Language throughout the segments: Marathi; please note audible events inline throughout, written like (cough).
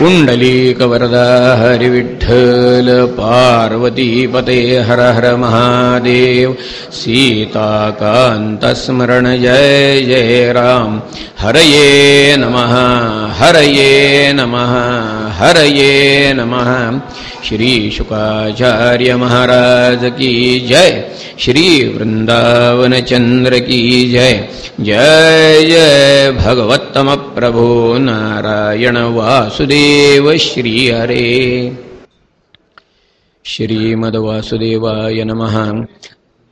पुण्डलीकवरदा हरिविठ्ठल पार्वतीपते हर हर महादेव सीताकान्तस्मरण जय जय राम। हरये नमः हरये नमः। हरये नमः। श्री शुकाचार्य महाराज की जय। श्री वृंदावन चंद्र की जय। जय जय भगवत्तम प्रभो नारायण वासुदेव। श्री हरे। श्रीमद्वासुदेवाय नमः।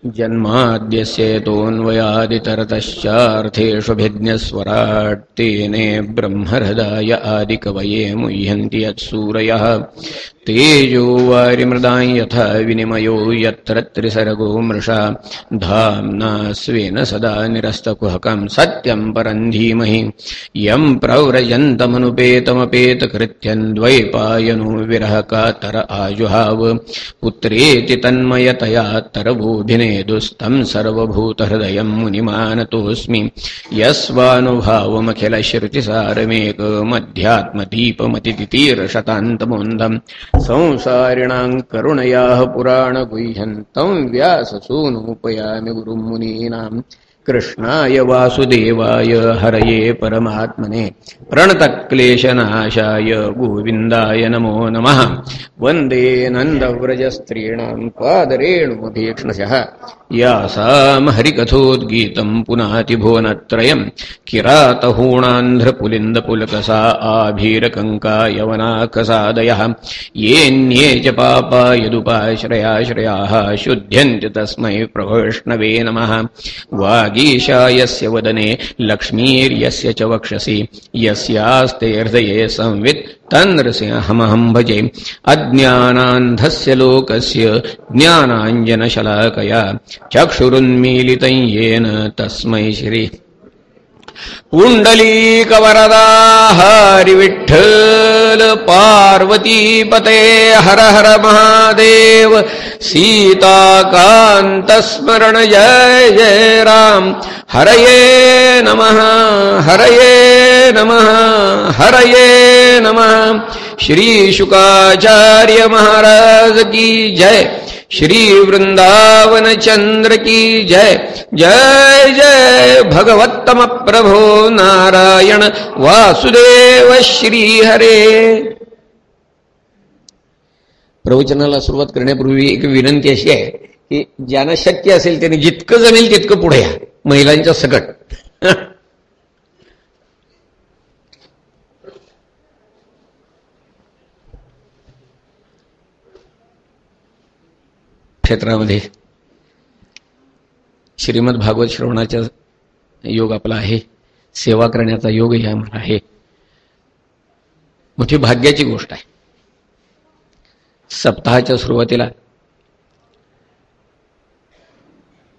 जन्माद्यस्येतोऽन्वयादितरतश्चार्थेषु भिज्ञस्वराट् तेने ब्रह्महृदाय आदिकवये मुह्यन्ति यत्सूरयः तेजो वारिमृदां यथा विनिमयो यत्र त्रिसर्गो मृषा। धाम्ना स्वेन सदा निरस्तकुहकं सत्यं परं धीमहि। यं प्रव्रजन्तमनुपेतमपेतकृत्यं द्वैपायनो विरहकातर आजुहाव। पुत्रेति तन्मयतया तरभूभिनेदुस्तं सर्वभूतहृदयं मुनिमानतोऽस्मि। यस्वानुभावमखिलश्रुतिसारमेकमध्यात्मदीपमतितितीर्षतान्तमोन्दम् संसारिणां करुणयाः पुराणगुह्यन्तं व्याससूनुपयामि गुरुं कृष्णाय वासुदेवाय हरये परमात्मने प्रणतक्लेशनाशाय गोविन्दाय नमो नमः। वन्दे नन्दव्रजस्त्रीणां पादरेणुमभीक्ष्णशः यासां हरिकथोद्गीतं पुनातिभुवनत्रयं। किरातहूणान्ध्रपुलिन्दपुलकसा आभीरकङ्का यवनाकसादयः येऽन्ये च पापा यदुपाश्रयाश्रयाः शुध्यन्ति तस्मै प्रवैष्णवे नमः। वागीशा यस्य वदने लक्ष्मीर्यस्य च वक्षसि। यस्यास्ते हृदये संवित् तन्नृसिंहमहं भजे। अज्ञानान्धस्य लोकस्य ज्ञानाञ्जनशलाकया चक्षुरुन्मीलितं येन तस्मै श्री। पुण्डलीकवरदा हरिविठ्ठल पार्वतीपते हर हर महादेव। सीताकान्तस्मरण जय जय राम हरये नमः हरये नमः हरये नमः। श्री शुकाचार्य महाराज की जय। श्री वृंदावन चंद्र की जय। जय जय भगवत्तम प्रभो नारायण। वासुदेव श्री हरे। प्रवचनाला सुरुवात करण्यापूर्वी एक विनंती अशी आहे की ज्यांना शक्य असेल त्यांनी जितकं जमेल तितकं पुढे या महिलांच्या सकट. क्षेत्रामध्ये श्रीमद भागवत श्रवणाचा योग आपला आहे सेवा करण्याचा योगही आम्हाला आहे. मोठी भाग्याची गोष्ट आहे. सप्ताहाच्या सुरुवातीला.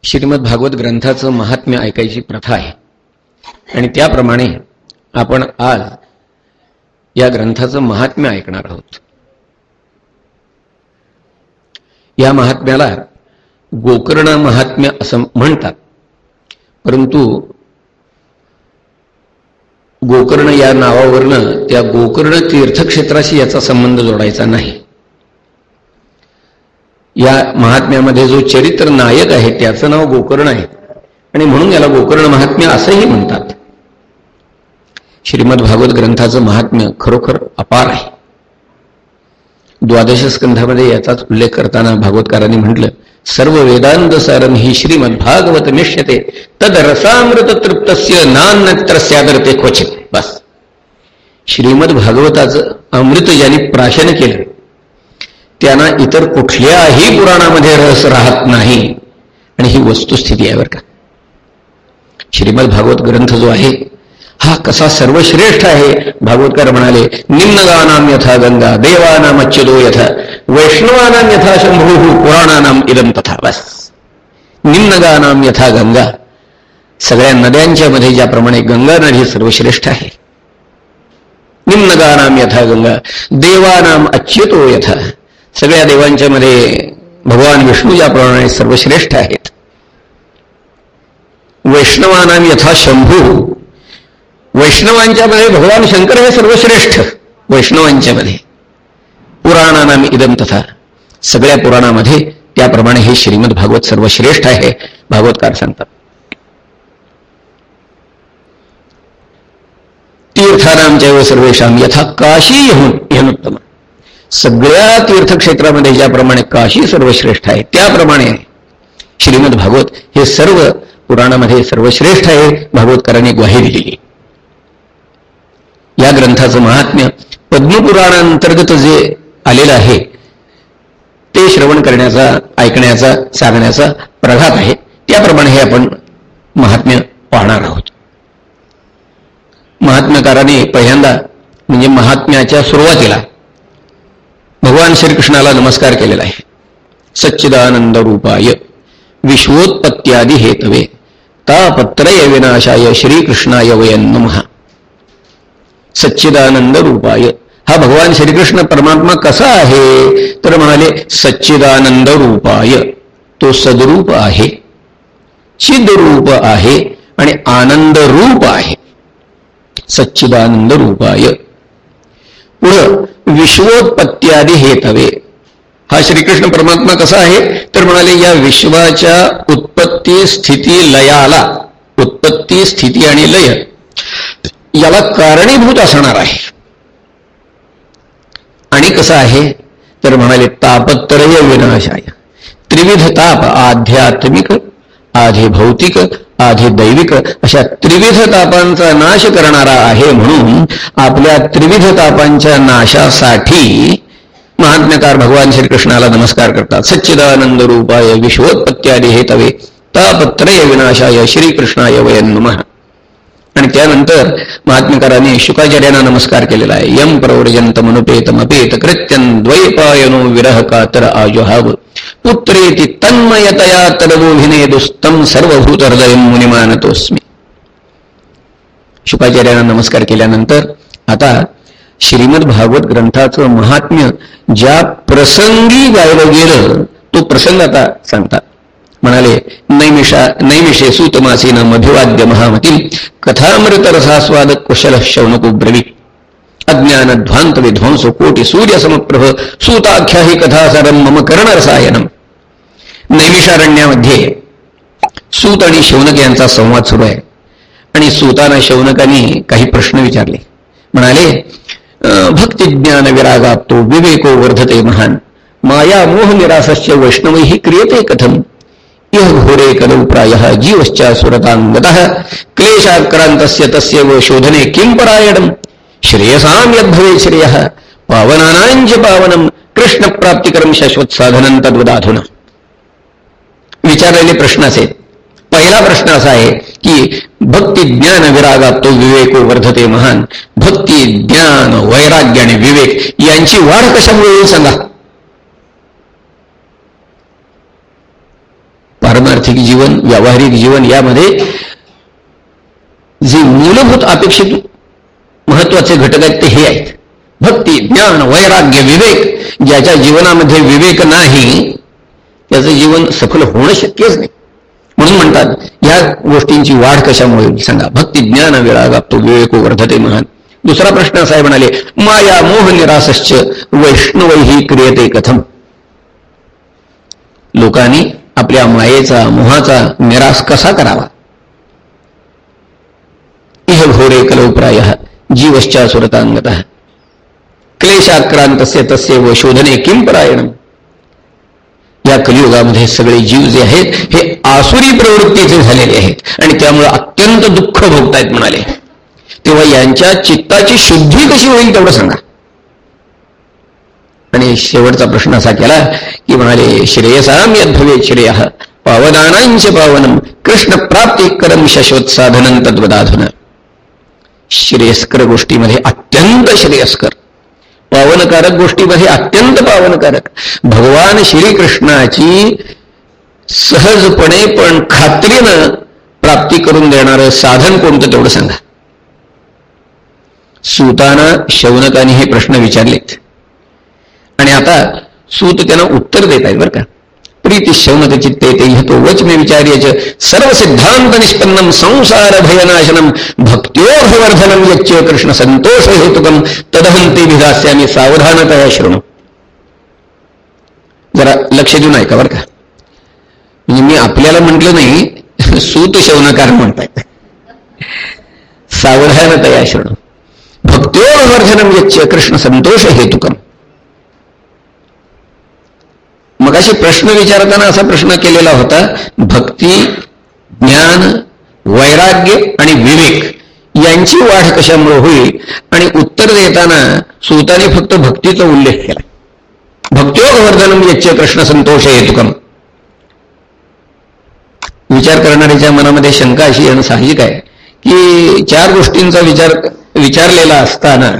श्रीमद भागवत ग्रंथाचं महात्म्य ऐकायची प्रथा आहे. आणि त्याप्रमाणे आपण आज या ग्रंथाचं महात्म्य ऐकणार आहोत. या महात्म्याला गोकर्ण महात्म्य असं म्हणतात. परंतु गोकर्ण या नावावरनं त्या गोकर्ण तीर्थक्षेत्राशी याचा संबंध जोडायचा नाही. या महात्म्यामध्ये जो चरित्र नायक आहे त्याचं नाव गोकर्ण आहे. आणि म्हणून याला गोकर्ण महात्म्य असंही म्हणतात. श्रीमद भागवत ग्रंथाचं महात्म्य खरोखर अपार आहे. द्वादश स्कंधामध्ये याचाच उल्लेख करताना भागवतकारांनी म्हटलं सर्व वेदांत सारम ही श्रीमद भागवत मिश्यते तद रसामृत तृप्तस्य नान्यत्र स्यादरते क्वचित. बस. श्रीमद भागवताचं अमृत ज्यांनी प्राशन केलं त्यांना इतर कुठल्याही पुराणामध्ये रस राहत नाही. आणि ही वस्तुस्थिती आहे बरं का. श्रीमद भागवत ग्रंथ जो आहे हा कसा सर्वश्रेष्ठ आहे? भागवतकर म्हणाले निम्नगानाम यथा गंगा देवानाम अच्छदो यथा वैष्णवानाम यथा शंभू पुराणानाम इदम तथा बस. निम्नगानाम यथा गंगा. सगळ्या नद्यांच्या मध्ये ज्याप्रमाणे गंगा नदी सर्वश्रेष्ठ आहे. निम्नगानाम यथा गंगा देवानाम अच्युतो यथा सगळ्या देवांच्या मध्ये भगवान विष्णू ज्याप्रमाणे सर्वश्रेष्ठ आहेत. वैष्णवानाम यथा शंभू. वैष्णवांच्या मध्ये भगवान शंकर हे सर्वश्रेष्ठ वैष्णवांच्या मध्ये. पुराणानाम इदम तथा सगळ्या पुराणामध्ये त्याप्रमाणे हे श्रीमद भागवत सर्वश्रेष्ठ आहे भागवतकार सांगतात. तीर्थानामच्या सर्वेशाम यथा काशी उत्तम सगळ्या तीर्थक्षेत्रामध्ये ज्याप्रमाणे काशी सर्वश्रेष्ठ आहे त्याप्रमाणे श्रीमद भागवत हे सर्व पुराणामध्ये सर्वश्रेष्ठ आहे भागवतकरांनी ग्वाही दिलेली. या ग्रंथाचं महात्म्य पद्मपुराणांतर्गत जे आलेलं आहे ते श्रवण करण्याचा ऐकण्याचा सांगण्याचा प्रघात आहे त्याप्रमाणे हे आपण महात्म्य पाहणार आहोत. महात्म्यकाराने पहिल्यांदा म्हणजे महात्म्याच्या सुरुवातीला भगवान श्रीकृष्णाला नमस्कार केलेला आहे. सच्चिदानंद रूपाय विश्वोत्पत्त्यादी हेतवे तापत्रय विनाशाय श्रीकृष्णाय वयन नमहा सच्चिदानंद रूपाय हा भगवान श्रीकृष्ण परमात्मा कसा आहे? तर म्हणाले सच्चिदानंद रूपाय तो सदरूप आहे. चिदरूप आहे आणि आनंद रूप आहे. सच्चिदानंद रूपाय. पुढं विश्वोत्पत्त्यादी हेतवे. हा श्रीकृष्ण परमात्मा कसा आहे? तर म्हणाले या विश्वाच्या उत्पत्ती स्थिती लयाला उत्पत्ती स्थिती आणि लय याला कारणीभूत असणार आहे. आणि कसं आहे? तर म्हणाले तापत्रय विनाशाय. त्रिविध ताप आध्यात्मिक आधी भौतिक आधी दैविक अशा त्रिविध तापांचा नाश करणारा आहे म्हणून आपल्या त्रिविध तापांच्या नाशासाठी महात्म्यकार भगवान श्रीकृष्णाला नमस्कार करतात. सच्चिदानंद रूपाय विश्वोत्पत्त्यादी हेतवे तापत्रय विनाशाय श्रीकृष्णाय वयन नमः. आणि त्यानंतर महात्मिकारांनी शुकाचार्यांना नमस्कार केलेला आहे. यम प्रवर्जंत मनुपेतमपेत अपेत कृत्यन द्वैपायनो विरह कातर आजुहाव. पुत्रेती तन्मयतया तदगोभिने दुस्तम सर्वभूत हृदय मुनिमानतोस्मी शुकाचार्यांना नमस्कार केल्यानंतर आता श्रीमद भागवत ग्रंथाचं महात्म्य ज्या प्रसंगी गायलं गेलं तो प्रसंग आता सांगतात. म्हणाले नैमिषा नैमिषे सूतमासीन मधुवाद्य महामती कथामृत रसास्वाद कुशल शौनको ब्रवी अज्ञान ध्वांत विध्वंस कोटी सूर्य समप्रभ सूताख्या ही कथासरम मम कर्णरसायनम नैमिषारण्यामध्ये सूत आणि शौनक यांचा संवाद सुरू आहे. आणि सूताना शौनकांनी काही प्रश्न विचारले. म्हणाले भक्तिज्ञान विरागाप्तो विवेको वर्धते महान. माया मोह निरासस्य वैष्णवही क्रियते कथम? इह घोरे कलौ प्राय जीवश्च सुरतांगत क्लेशाक्रांत तस्य शोधने किं परायण श्रेयसाम यद्भवे श्रेय। पावनानांच पावनम। कृष्ण प्राप्तिकरम शाश्वत साधनं तद्वदाधुना विचारलेले प्रश्न असे पहिला प्रश्न असा आहे की भक्ती ज्ञान विरागात तो विवेको वर्धते महान। भक्ती ज्ञान वैराग्य आणि विवेक। यांची वाढ कशामुळे सांगा। आर्थिक जीवन व्यावहारिक जीवन यामध्ये जे मूलभूत अपेक्षित महत्त्वाचे घटक आहेत ते हे आहेत. भक्ती ज्ञान वैराग्य विवेक ज्याच्या जीवनामध्ये विवेक नाही त्याचं जीवन सफल होणं शक्यच नाही. म्हणून म्हणतात या गोष्टींची वाढ कशामुळे सांगा भक्ती ज्ञान वेळा तो विवेक वर्धते महान. दुसरा प्रश्न साहेब म्हणाले माया मोह निरासश्च वैष्णवही क्रियते कथम. लोकांनी आपल्या मायेचा मोहाचा निराश कसा करावा? इह घोरे कलोप्राय जीवश्चा सुरतांगत। क्लेशाक्रांत तस्य व शोधने किम परायण या कलियुगामध्ये सगळे जीव जे आहेत हे आसुरी प्रवृत्तीचे झालेले आहेत आणि त्यामुळे अत्यंत दुःख भोगतायत म्हणाले. तेव्हा यांच्या चित्ताची शुद्धी कशी होईल तेवढं सांगा. आणि शेवटचा प्रश्न असा केला की म्हणाले श्रेयसाम यद्भवे श्रेय पावदानांच पावनम कृष्ण प्राप्ती करम शाश्वत साधन तद्वदाधन. श्रेयस्कर गोष्टीमध्ये अत्यंत श्रेयस्कर. पावनकारक गोष्टीमध्ये अत्यंत पावनकारक. भगवान श्रीकृष्णाची सहजपणे पण खात्रीनं प्राप्ती करून देणारं साधन कोणतं तेवढं सांगा. सुताना शौनकाने हे प्रश्न विचारलेत. आता सूत त्यांना उत्तर देत आहेत बरं का. प्रीती शौनक चित्ते ते तो वच मे विचार्यच सर्व सिद्धांत निष्पन्नम संसार भयनाशनम भक्त्योर्धवर्धनम यच्च कृष्ण संतोष हेतुकम तदहंते विधास्यामी सावधानतया शृणू. जरा लक्ष देऊन ऐका बरं का. म्हणजे मी आपल्याला म्हटलं नाही सूत शौनकार म्हणताय सावधानतया शृणू. भक्त्योर्वर्धनम यच्च कृष्ण संतोष हेतुकम. मगाशी प्रश्न विचारताना असा प्रश्न केलेला होता भक्ती ज्ञान वैराग्य आणि विवेक यांची वाढ कशामुळे होईल? आणि उत्तर देताना सुताने फक्त भक्तीचा उल्लेख केला. भक्त्योगवर्धनम म्हणजे यच्च कृष्ण संतोष हेतुकम. विचार करणाऱ्याच्या मनामध्ये शंका अशी येणं साहजिक आहे की चार गोष्टींचा विचार विचारलेला असताना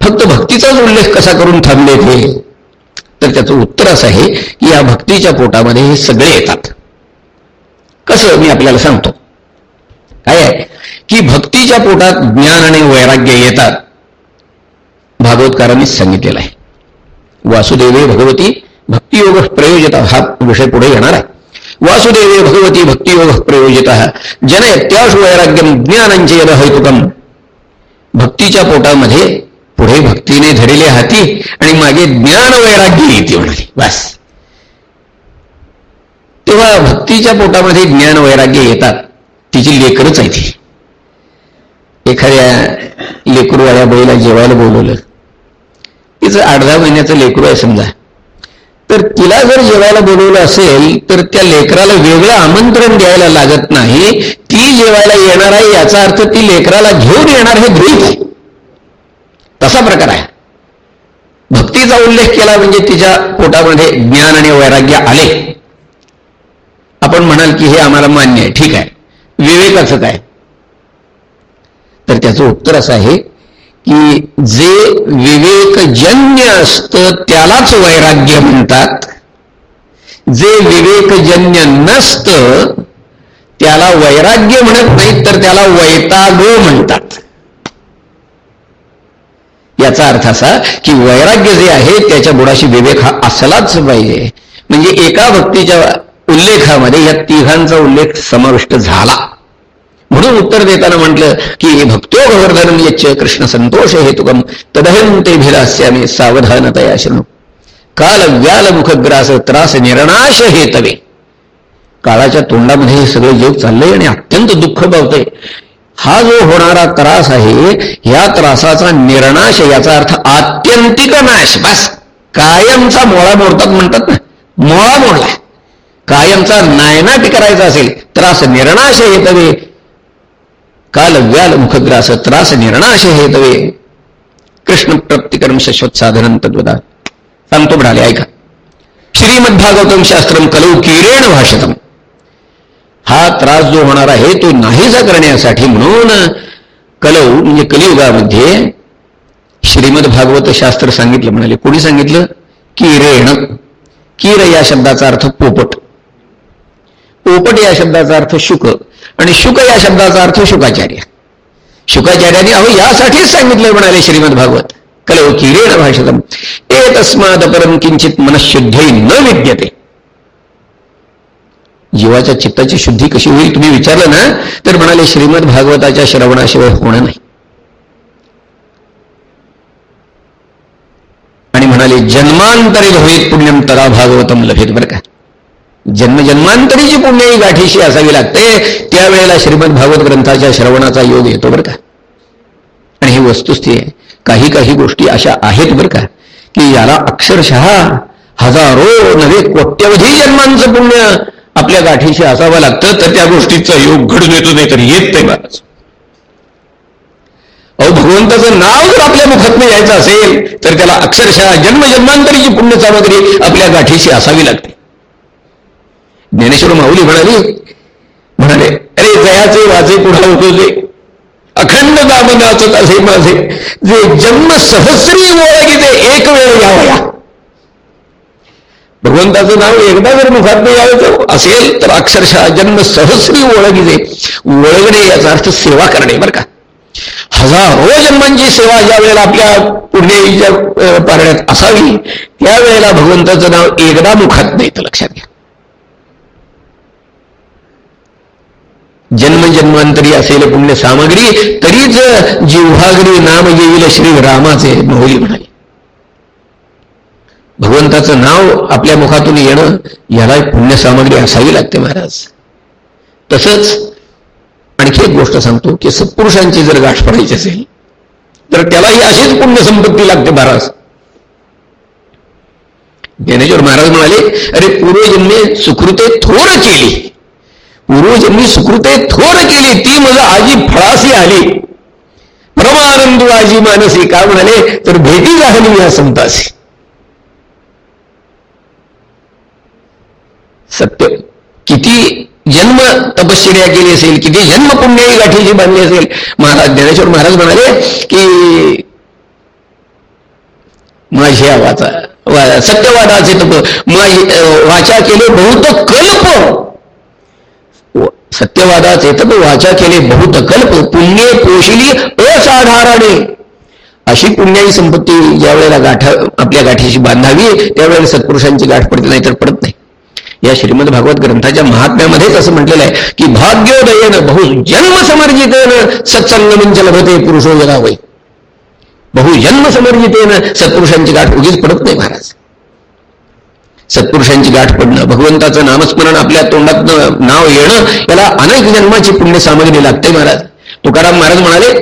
फक्त भक्तीचाच उल्लेख कसा करून थांबले ते? तर त्याचं उत्तर असं आहे की या भक्तीच्या पोटामध्ये हे सगळे येतात. कसं मी आपल्याला सांगतो? काय आहे? की भक्तीच्या पोटात ज्ञान आणि वैराग्य येतात. भागवतकारांनीच सांगितलेलं आहे. वासुदेवे भगवती भक्तियोग प्रयोजित हा विषय पुढे येणार आहे. वासुदेवे भगवती भक्तियोग प्रयोजित जन यत्याश वैराग्यम ज्ञानांचे हेतुकम भक्तीच्या पोटामध्ये पुढे भक्तीने धरले हाती आणि मागे ज्ञान वैराग्य येते म्हणाली. बस. तेव्हा भक्तीच्या पोटामध्ये ज्ञान वैराग्य येतात. तिची लेकरच आहे ती एखाद्या लेकरूवाल्या बैला जेवायला बोलवलं. तिचं आठ दहा महिन्याचं लेकरू आहे समजा. तर तिला जर जेवायला बोलवलं असेल तर त्या लेकराला वेगळं आमंत्रण द्यायला लागत नाही. ती जेवायला येणार आहे याचा अर्थ ती लेकराला घेऊन येणार हे गृहित आहे. असा प्रकार आहे. भक्तीचा उल्लेख केला म्हणजे तिच्या पोटामध्ये ज्ञान आणि वैराग्य आले. आपण म्हणाल की हे आम्हाला मान्य आहे. ठीक आहे. विवेकाचं काय तर त्याचं उत्तर असं आहे की जे विवेकजन्य असतं त्यालाच वैराग्य म्हणतात. जे विवेकजन्य नसतं त्याला वैराग्य म्हणत नाहीत तर त्याला वैतागो म्हणतात. याचा अर्थ असा की वैराग्य जे आहे त्याच्या बुडाशी विवेक हा असलाच पाहिजे. म्हणजे एका भक्तीच्या उल्लेखामध्ये या तिघांचा उल्लेख समाविष्ट झाला. म्हणून उत्तर देताना म्हटलं की भक्तो गोवर्धन यच्च कृष्ण संतोष हेतुकम तदहन ते भिलास्यामी सावधानतया शृणू। काल व्याल मुखग्रास त्रास निर्णाश हेतवे. काळाच्या तोंडामध्ये हे सगळं जग चाललंय आणि अत्यंत दुःख पावतंय. हा जो होणारा त्रास आहे या त्रासाचा निर्णाश याचा अर्थ आत्यंतिक नाश. बस. कायमचा मोळा मोडतात म्हणतात ना. मोळा मोडला कायमचा नायनाट करायचा असेल त्रास निर्णाश हेतवे. काल व्याल मुखग्रास त्रास निर्णाश हेतवे. कृष्ण प्रतिकर्म शश्वत साधन तद्वदा. सांगतो म्हणाले ऐका. श्रीमद्भागवतम शास्त्रम कलौ किरेण भाषितम. हा त्रास जो होणार आहे तो नाहीसा करण्यासाठी म्हणून कलव म्हणजे कलियुगामध्ये श्रीमद भागवत शास्त्र सांगितलं म्हणाले कोणी सांगितलं? किरेण. किर या शब्दाचा अर्थ पोपट. पोपट या शब्दाचा अर्थ शुक आणि शुक या शब्दाचा अर्थ शुकाचार्य. शुकाचार्याने अहो यासाठीच सांगितलं म्हणाले श्रीमद भागवत. कलव किरेण भाषतम ए तस्माद परम किंचित मनशुद्धी न विद्यते. जीवाच्या चित्ताची शुद्धी कशी होईल तुम्ही विचारलं ना तर म्हणाले श्रीमद भागवताच्या श्रवणाशिवाय होणं नाही. आणि म्हणाले जन्मांतरी होईत पुण्यम तरा भागवतम लभेत बरं का? जन्मजन्मांतरीची पुण्य ही गाठीशी असावी लागते त्यावेळेला श्रीमद भागवत ग्रंथाच्या श्रवणाचा योग येतो बरं का? आणि ही वस्तुस्थिती आहे. काही काही गोष्टी अशा आहेत बरं का की याला अक्षरशः हजारो नव्हे कोट्यवधी जन्मांचं पुण्य आपल्या गाठीशी असावं लागतं तर त्या गोष्टीचा योग घडून येतो नाही तर येत नाही महाराज अहो भगवंताचं नाव जर आपल्या मुखात यायचं असेल तर त्याला अक्षरशः जन्मजन्मांतरीची पुण्य सामग्री आपल्या गाठीशी असावी लागते. ज्ञानेश्वर माऊली म्हणाली म्हणाले अरे जयाचे वाचे पुढा होतो अखंड दामनाचत असे माझे जे जन्म सहस्री ओळखी ते एक वेळ यावया. भगवंताचं नाव एकदा जर मुखात यायचं असेल तर अक्षरशः जन्म सहस्री ओळखीचे ओळखणे याचा अर्थ सेवा करणे बरं का? हजारो जन्मांची सेवा ज्या वेळेला आपल्या पुण्याच्या पारण्यात असावी त्यावेळेला भगवंताचं नाव एकदा मुखात नाही तर लक्षात घ्या. जन्म जन्मांतरी असेल पुण्य सामग्री तरीच जिव्हागरी नाम येईल श्री रामाचे मोहली म्हणाले. भगवंताचं नाव आपल्या मुखातून येणं याला पुण्य सामग्री असावी लागते महाराज. तसंच आणखी एक गोष्ट सांगतो की सत्पुरुषांची जर गाठ पडायची असेल तर त्यालाही अशीच पुण्यसंपत्ती लागते महाराज. ज्ञानेश्वर महाराज म्हणाले अरे पूर्वजन्मे सुकृते थोर केली. पूर्वजन्मी सुकृते थोर केली. ती मग आजी फळासी आली. परमानंद आजी मानसी. का म्हणाले? तर भेटी झाली या संतासी. सत्य. किती जन्म तपश्चर्या केली असेल किती जन्म पुण्याई गाठीची बांधली असेल. महाराज ज्ञानेश्वर महाराज म्हणाले की माझ्या वाचा सत्यवादाचे तप माझी वाचा केले बहुत कल्प. सत्यवादाचे तप वाचा केले बहुत कल्प पुण्य पोशिली असाधारणे. अशी पुण्याई संपत्ती ज्या वेळेला आपल्या गाठीशी बांधावी त्यावेळेला सत्पुरुषांची गाठ पडते नाही तर पडत नाही. या श्रीमद भागवत ग्रंथाच्या महात्म्यामध्येच असं म्हटलेलं आहे की भाग्योदयन बहु जन्म समर्जितेन सत्संग लभते पुरुषो जगावय बहुजन्म समर्जितेन सत्पुरुषांची गाठ उगीच पडत नाही महाराज. सत्पुरुषांची गाठ पडणं भगवंताचं नामस्मरण आपल्या तोंडातनं नाव येणं याला अनेक जन्माची पुण्य सामग्री लागते महाराज. तुकाराम महाराज म्हणाले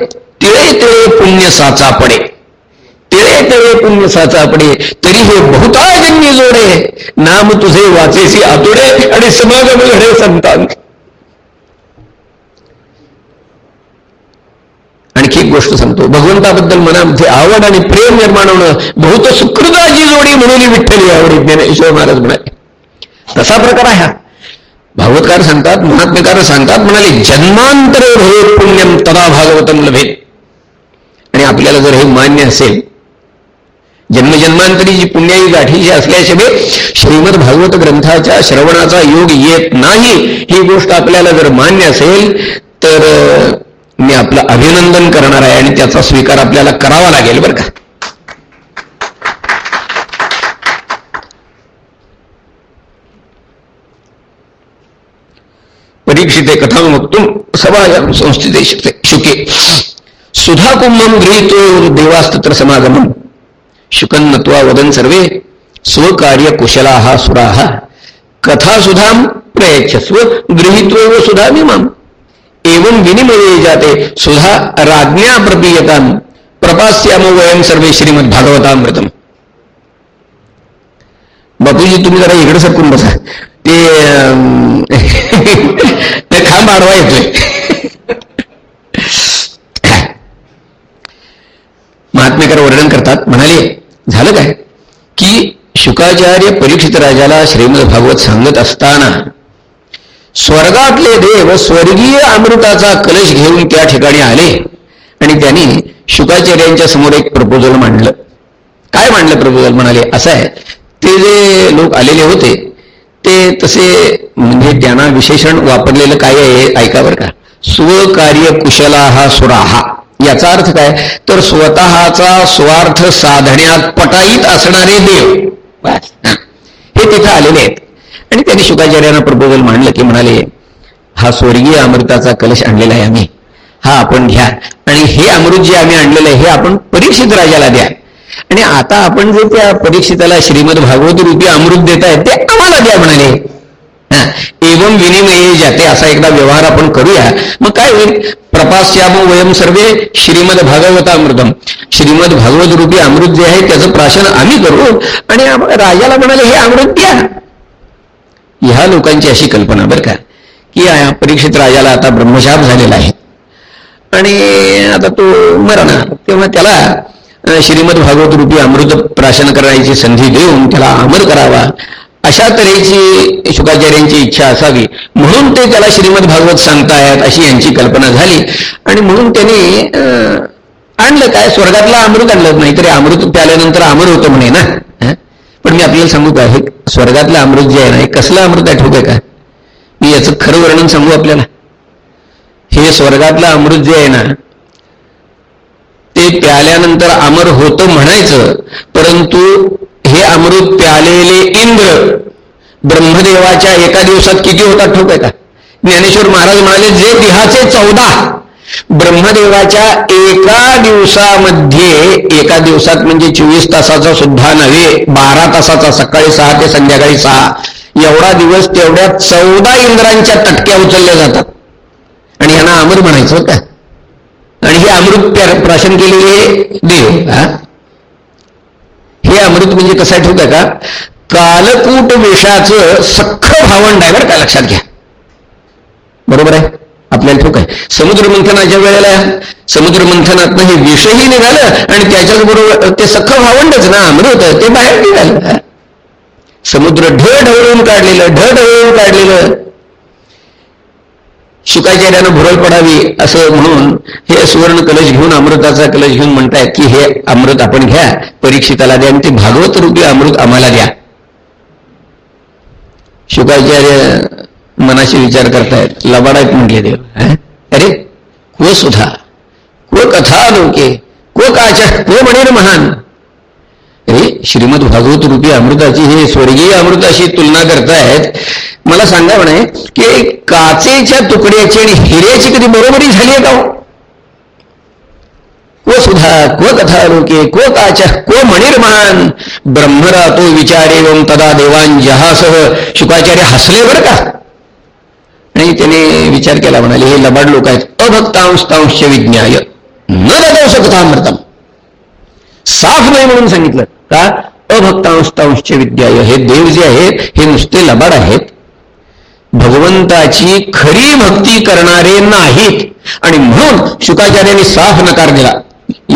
तिळे तिळे पुण्य साचा पडे. तेरे तेरे पुण्य साचापडे तरी हे हो बहुतायजन्य जोडे नाम तुझे वाचेसी आतुडे आणि समागम घडे संतान। आणखी एक गोष्ट सांगतो भगवंताबद्दल मनामध्ये आवड आणि प्रेम निर्माण होणं बहुत सुकृताची जोडी म्हणून विठ्ठली आवडी ज्ञानेश्वर महाराज म्हणाले. तसा प्रकार आहे भागवतकार सांगतात महात्म्यकार सांगतात म्हणाले जन्मांतरे भवे पुण्यम तदा भागवतम लभेत. आणि आपल्याला जर हे मान्य असेल जन्मजन्मांतरी जी पुण्याई गाठीची असल्याशिवाय श्रीमद भागवत ग्रंथाच्या श्रवणाचा योग येत नाही ही गोष्ट आपल्याला जर मान्य असेल तर मी आपलं अभिनंदन करणार आहे आणि त्याचा स्वीकार आपल्याला करावा लागेल बरं का? परीक्षिते कथा वक्तुम सभा संस्थिते शुके। सुधा कुंभम गृहीतो देवास्तत्र समागमन शुकन्नत्वा वदन सर्वे स्वकार्य कुशला सुराहा कथा सुधाम प्रयच्छस्व गृहीत्व सुधा मिमाम एवं विनिमये जाते सुधा राज्ञा प्रपीयता प्रपास्याम वयम सर्वे श्रीमद भागवतामृतम बापूजी, तुम्ही जरा इकडे सरकून बसा। ते (laughs) ते खांब आडवा येतोय। (laughs) महात्मेकर वर्णन करतात. म्हणाले झालं काय? की शुकाचार्य परीक्षित राजाला श्रीमद भागवत सांगत असताना स्वर्गातले देव स्वर्गीय अमृताचा कलश घेऊन त्या ठिकाणी आले आणि त्यांनी शुकाचार्यांच्या समोर एक प्रपोजल मांडलं. काय मांडलं प्रपोजल म्हणाले असं आहे. ते जे लोक आलेले होते ते तसे म्हणजे त्यांना विशेषण वापरलेलं काय आहे ऐकावर का. स्वकार्य कुशला हा सुराहा याचा अर्थ काय? तर स्वतःचा स्वार्थ साधण्यात पटाईत असणारे देव. हे तिथं आलेले आहेत. आणि त्यांनी शुकाचार्यांना प्रपोजल मांडलं की म्हणाले हा स्वर्गीय अमृताचा कलश आणलेला आहे आम्ही. हा आपण घ्या. आणि हे अमृत जे आम्ही आणलेलं आहे हे आपण परीक्षित राजाला द्या. आणि आता आपण जे त्या परीक्षिताला श्रीमद भागवत रूपी अमृत देत आहेत ते आम्हाला द्या म्हणाले. एवम विनिमय जाते असा एकदा व्यवहार आपण करूया. मग काय होईल? प्रपास्याम वयम सर्वे श्रीमद भागवतामृतम श्रीमद भागवत रूपी अमृत जे आहे त्याचं प्राशन आम्ही करू आणि राजाला म्हणाले हे अमृत द्या. ह्या लोकांची अशी कल्पना बरं का? की परीक्षित राजाला आता ब्रह्मशाप झालेला आहे. आणि आता तो मरणार. तेव्हा त्याला श्रीमद भागवत रूपी अमृत प्राशन करण्याची संधी देऊन त्याला अमर करावा. अशा तऱ्हेची शुकाचार्यांची इच्छा असावी. म्हणून ते त्याला श्रीमद भागवत सांगतायत अशी यांची कल्पना झाली. आणि म्हणून त्यांनी आणलं काय? स्वर्गातला अमृत आणलं. नाही तरी अमृत प्याल्यानंतर अमर होतं म्हणे ना? पण मी आपल्याला सांगू का? हे स्वर्गातलं अमृत जे आहे ना हे कसलं अमृत आहे? ठोक का? मी याचं खरं वर्णन सांगू आपल्याला. हे स्वर्गातलं अमृत जे आहे ना ते प्याल्यानंतर अमर होतं म्हणायचं. परंतु हे अमृत प्यालेले इंद्र ब्रह्मदेवाच्या एका दिवसात किती होतात ठोक आहे का? ज्ञानेश्वर महाराज म्हणाले जे देहाचे चौदा ब्रह्मदेवाच्या एका दिवसामध्ये एका दिवसात म्हणजे चोवीस तासाचा सुद्धा नव्हे बारा तासाचा सकाळी सहा ते संध्याकाळी सहा एवढा दिवस तेवढ्या चौदा इंद्रांच्या तटक्या उचलल्या जातात. आणि यांना अमृत म्हणायचं का? आणि हे अमृत प्राशन केलेले देव हे अमृत म्हणजे कसं आहे का? कालकूट वेशाचं सख्ख भावंड आहे बरं का लक्षात घ्या. बरोबर आहे? आपल्याला ठोक आहे. समुद्र मंथनाच्या वेळेला समुद्रमंथनातनं हे विषही निघालं आणि त्याच्याच बरोबर ते सख्ख भावंडच ना अमृत ते बाहेर निघालं. समुद्र ढ ढवळून काढलेलं ढ ढवळून काढलेलं. शुकाचार्यानं भुरळ पडावी असं म्हणून हे सुवर्ण कलश घेऊन अमृताचा कलश घेऊन म्हणतायत की हे अमृत आपण घ्या परीक्षिताला द्या आणि ते भागवत रूपी अमृत आम्हाला द्या. शुकाचार्य मनाशी विचार करतायत लबाडायत म्हटले देव अरे को सुधा को कथा लोके को काच को म्हणेर महान अरे श्रीमद भागवत रूपी अमृताची हे स्वर्गीय अमृताशी तुलना करतायत. मला सांगा म्हणे की काचेच्या तुकड्याची आणि हिऱ्याची कधी बरोबरी झाली आहे का हो? को सुधा को कथा लोके को काच को मणिर्मान ब्रह्मरा तो विचारे तदा देवान जहासह शुकाचार्य हसले बरं का? आणि त्याने विचार केला म्हणाले हे लबाड लोक आहेत अभक्तांशतांश विज्ञाय. न ददौ साफ नाही म्हणून सांगितलं. का? अभक्तांशतांशचे विद्याय हे देव जे आहेत हे नुसते लबाड आहेत. भगवंताची खरी भक्ती करणारे नाहीत. आणि म्हणून शुकाचार्यांनी साफ नकार दिला.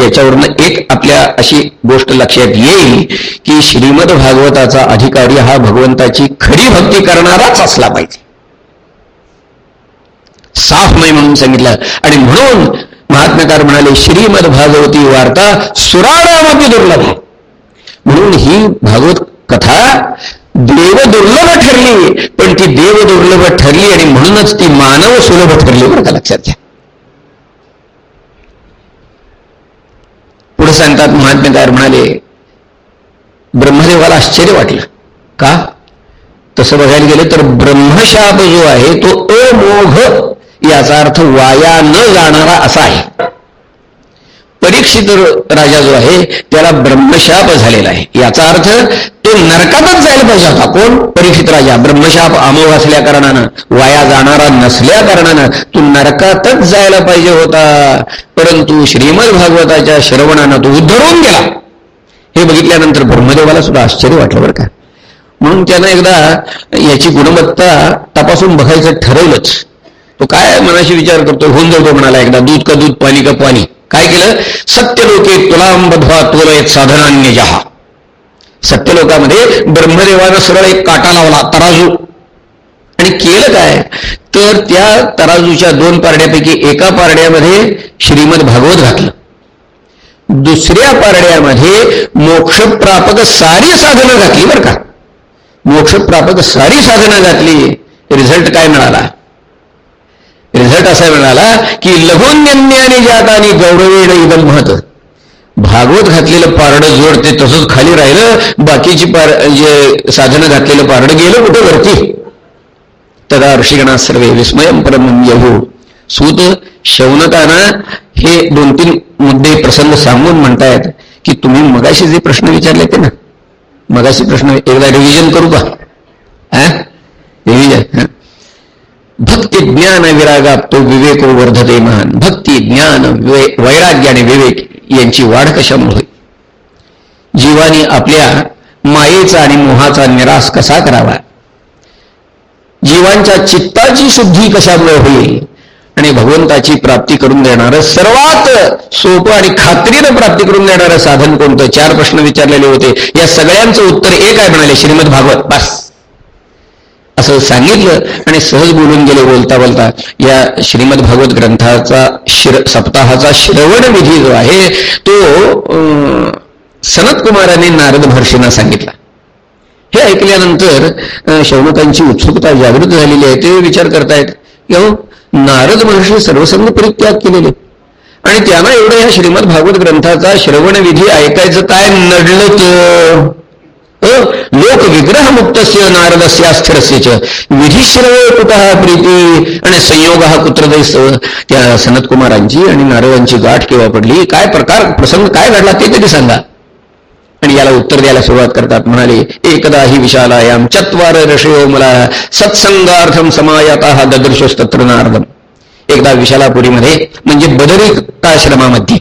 याच्यावरनं एक आपल्या अशी गोष्ट लक्षात येईल की श्रीमद भागवताचा अधिकारी हा भगवंताची खरी भक्ती करणाराच असला पाहिजे. साफ नाही म्हणून सांगितलं. आणि म्हणून महात्माकार म्हणाले श्रीमद भागवती वार्ता सुराणामपी दुर्लभ म्हणून ही भागवत कथा देव दुर्लभ ठरली पण ती देव दुर्लभ ठरली आणि म्हणूनच ती मानव सुलभ ठरली बरं का लक्षात घ्या. पुढे सांगतात महात्मेकार म्हणाले ब्रह्मदेवाला आश्चर्य वाटलं. का? तसं बघायला गेलं तर ब्रह्मशाप जो आहे तो अमोघ याचा अर्थ वाया न जाणारा असा आहे. परीक्षित राजा जो आहे त्याला ब्रह्मशाप झालेला आहे. याचा अर्थ तो नरकातच जायला पाहिजे होता. कोण? परीक्षित राजा. ब्रह्मशाप अमोघ असल्या कारणानं वाया जाणारा नसल्या कारणानं तो नरकातच जायला पाहिजे होता. परंतु श्रीमद भागवताच्या श्रवणानं तो उद्धरून गेला. हे बघितल्यानंतर ब्रह्मदेवाला सुद्धा आश्चर्य वाटलं बरं का? म्हणून त्यानं एकदा याची गुणवत्ता तपासून बघायचं ठरवलंच. तो काय मनाशी विचार करतो होऊन जातो म्हणाला एकदा. दूध का दूध पाणी का पाणी? काय केलं? सत्य लोके तुलांबध्वा तुलयत साधनान्य जहा सत्यलोकामध्ये ब्रह्मदेवानं सरळ एक काटा लावला तराजू. आणि केलं काय? तर त्या तराजूच्या दोन पारड्यापैकी एका पारड्यामध्ये श्रीमद भागवत घातलं. दुसऱ्या पारड्यामध्ये मोक्षप्रापक सारी साधनं घातली बरं का. मोक्षप्रापक सारी साधनं घातली. रिझल्ट काय मिळाला? रिझल्ट असा मिळाला की लघुन्यन्याने आणि गौरवेण इदम महत भागवत घातलेलं पारडं जोडते तसंच खाली राहिलं बाकीची पार जे साधनं घातलेलं पारडं गेलं कुठं? वरती. तदा ऋषिगणा सर्वे विस्मयम परम यहू. सूत शौनकाना हे दोन तीन मुद्दे प्रसंग सांगून म्हणतायत की तुम्ही मगाशी जे प्रश्न विचारले ते ना. मगाशी प्रश्न एकदा रिव्हिजन करू का? रिव्हिजन भक्ती ज्ञान विरागात तो विवेक वर्धते महान. भक्ती ज्ञान वैराग्य आणि विवेक यांची वाढ कशामुळे होईल? जीवानी आपल्या मायेचा आणि मोहाचा निराश कसा करावा? जीवांच्या चित्ताची शुद्धी कशामुळे होईल? आणि भगवंताची प्राप्ती करून देणारं सर्वात सोपं आणि खात्रीनं प्राप्ती करून देणारं साधन कोणतं? चार प्रश्न विचारलेले होते. या सगळ्यांचं उत्तर एक आहे म्हणाले श्रीमद भागवत बस. असं सांगितलं आणि सहज बोलून गेले बोलता बोलता या श्रीमद भागवत ग्रंथाचा शिर सप्ताहाचा श्रवण विधी जो आहे तो सनत कुमाराने नारद महर्षींना सांगितला. हे ऐकल्यानंतर शौनकांची उत्सुकता जागृत झालेली आहे ते विचार करतायत की नारद महर्षी सर्वसंग परित्याग केलेले. आणि त्यांना एवढं या श्रीमद भागवत ग्रंथाचा श्रवण विधी ऐकायचं काय नडलं लोक विग्रह मुक्तस्य नारदस्य अस्थिरस्य विधिश्रव कुठ प्रीती? आणि संयोग हा कुत्रदैस त्या सनतकुमारांची आणि नारदांची गाठ केव्हा पडली? काय प्रकार प्रसंग काय घडला ते तरी सांगा? आणि याला उत्तर द्यायला सुरुवात करतात. म्हणाले एकदा ही विशालायाम चत्वार ऋषयो मला सत्संगार्थम समायाता ददृशस्तत्र नारदम. एकदा विशालापुरीमध्ये म्हणजे बदरिकाश्रमामध्ये.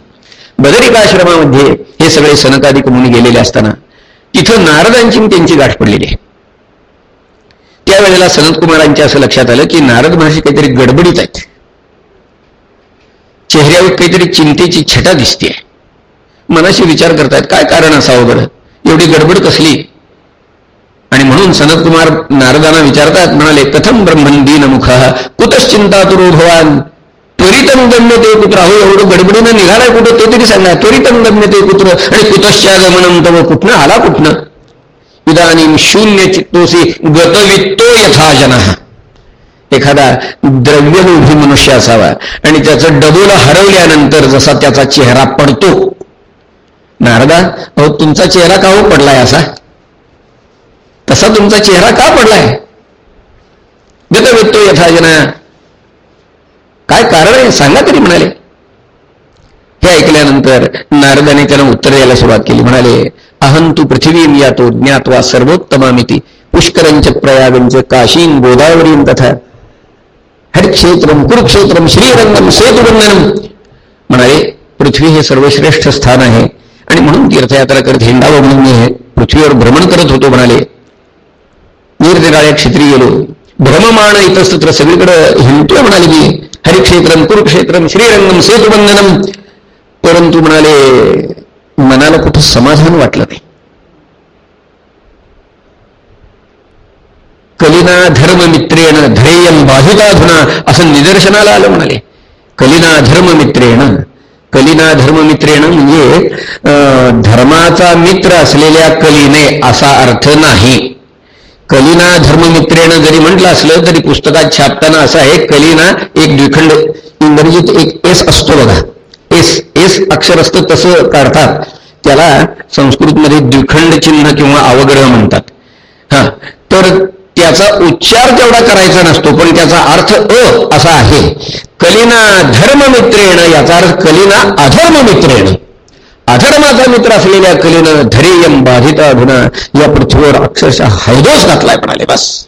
बदरिकाश्रमामध्ये हे सगळे सनकाधिक मुनी गेलेले असताना तिथं नारदांची त्यांची गाठ पडलेली आहे. त्यावेळेला सनतकुमारांच्या असं लक्षात आलं की नारद महर्षी काहीतरी गडबडीत आहेत. चेहऱ्यावर काहीतरी चिंतेची छटा दिसते मनाशी विचार करतायत काय कारण असावं बरं? एवढी गडबड कसली? आणि म्हणून सनतकुमार नारदांना विचारतात म्हणाले कथम ब्रह्मन दीनमुख कुतश्चिंता तुरो भवान? त्वरितम गम्य ते कुत्र अहो एवढं गडबडीनं निघालाय कुठं? ते तरी सांगणार त्वरितम गम्य ते कुत्र आणि कुतश्च्या गमनम तव कुठनं? आला कुठनं? इदानीम शून्य चित्तोसी गतवित्तो यथा जन। एखादा द्रव्यलोभी मनुष्य असावा आणि त्याचं डबोला हरवल्यानंतर जसा त्याचा चेहरा पडतो. नारदा अहो तुमचा चेहरा का हो पडलाय असा? तसा तुमचा चेहरा का पडलाय? गतवित्तो यथाजना काय कारण आहे? सांगा तरी म्हणाले. हे ऐकल्यानंतर नारदाने त्यांना उत्तर द्यायला सुरुवात केली. म्हणाले अहंतु पृथ्वीम यातो ज्ञात्वा सर्वोत्तमामिती पुष्करंच प्रयागंच काशीन गोदावरीन तथा हरिक्षेत्रम कुरुक्षेत्रम श्रीरंगम सेतुबंधनम म्हणाले पृथ्वी हे सर्वश्रेष्ठ स्थान आहे आणि म्हणून तीर्थयात्रा करत हिंडावं म्हणून मी पृथ्वीवर भ्रमण करत होतो म्हणाले. निरनिराळ्या क्षेत्री गेलो भ्रममाण इतस्तत्र सगळीकडं हिंडतोय म्हणाले की हरिक्षेत्रम कुरुक्षेत्रम श्रीरंगम सेतुबंधनम परंतु म्हणाले मनाला कुठं समाधान वाटलं नाही. कलिना धर्ममित्रेण धैर्यम बाधिताधुना असं निदर्शनाला आलं म्हणाले. कलिना धर्ममित्रेण. कलिना धर्ममित्रेण म्हणजे धर्माचा मित्र असलेल्या कलीने असा अर्थ नाही. कलिना धर्ममित्रेनं जरी म्हटलं असलं तरी पुस्तकात छापताना असं आहे कलिना एक द्विखंड इंग्रजीत एक एस असतो बघा. एस एस अक्षर असतं तसं काढतात. त्याला संस्कृतमध्ये द्विखंड चिन्ह किंवा अवग्रह म्हणतात. हा तर त्याचा उच्चार तेवढा करायचा नसतो पण त्याचा अर्थ अ असा आहे. कलिना धर्ममित्रेण याचा अर्थ कलिना अधर्ममित्रेण. अधर्माचा मित्र असलेल्या कलेनं धैर्यम बाधिता अधुना या पृथ्वीवर अक्षरशः हैदोस घातलाय म्हणाले, बस.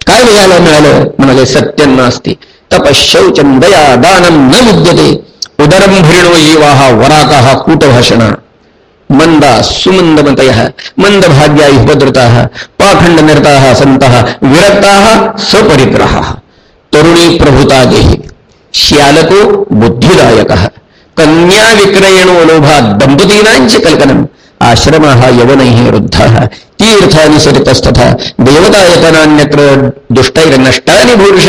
काय मिळालं मिळालं? म्हणाले, सत्य नास्ती. तपशौचम दया दानम न विद्यते उदरम भिरणो येवाहा वराका कूटभाषण. मंदा सुमंदमतय मंदभाग्या भद्रता पाखंड निरता संत विरक्ता सपरिग्रह तरुणी प्रभुता देही, श्यालको बुद्धिदायक। कन्या विक्रयण लोभा दंपतीनांची कल्पना. आश्रम हा यवनैः वृद्धः तीर्थानुसरितस्तथा देवतायतनान्यत्र दुष्टैर्नष्टानि भूरुष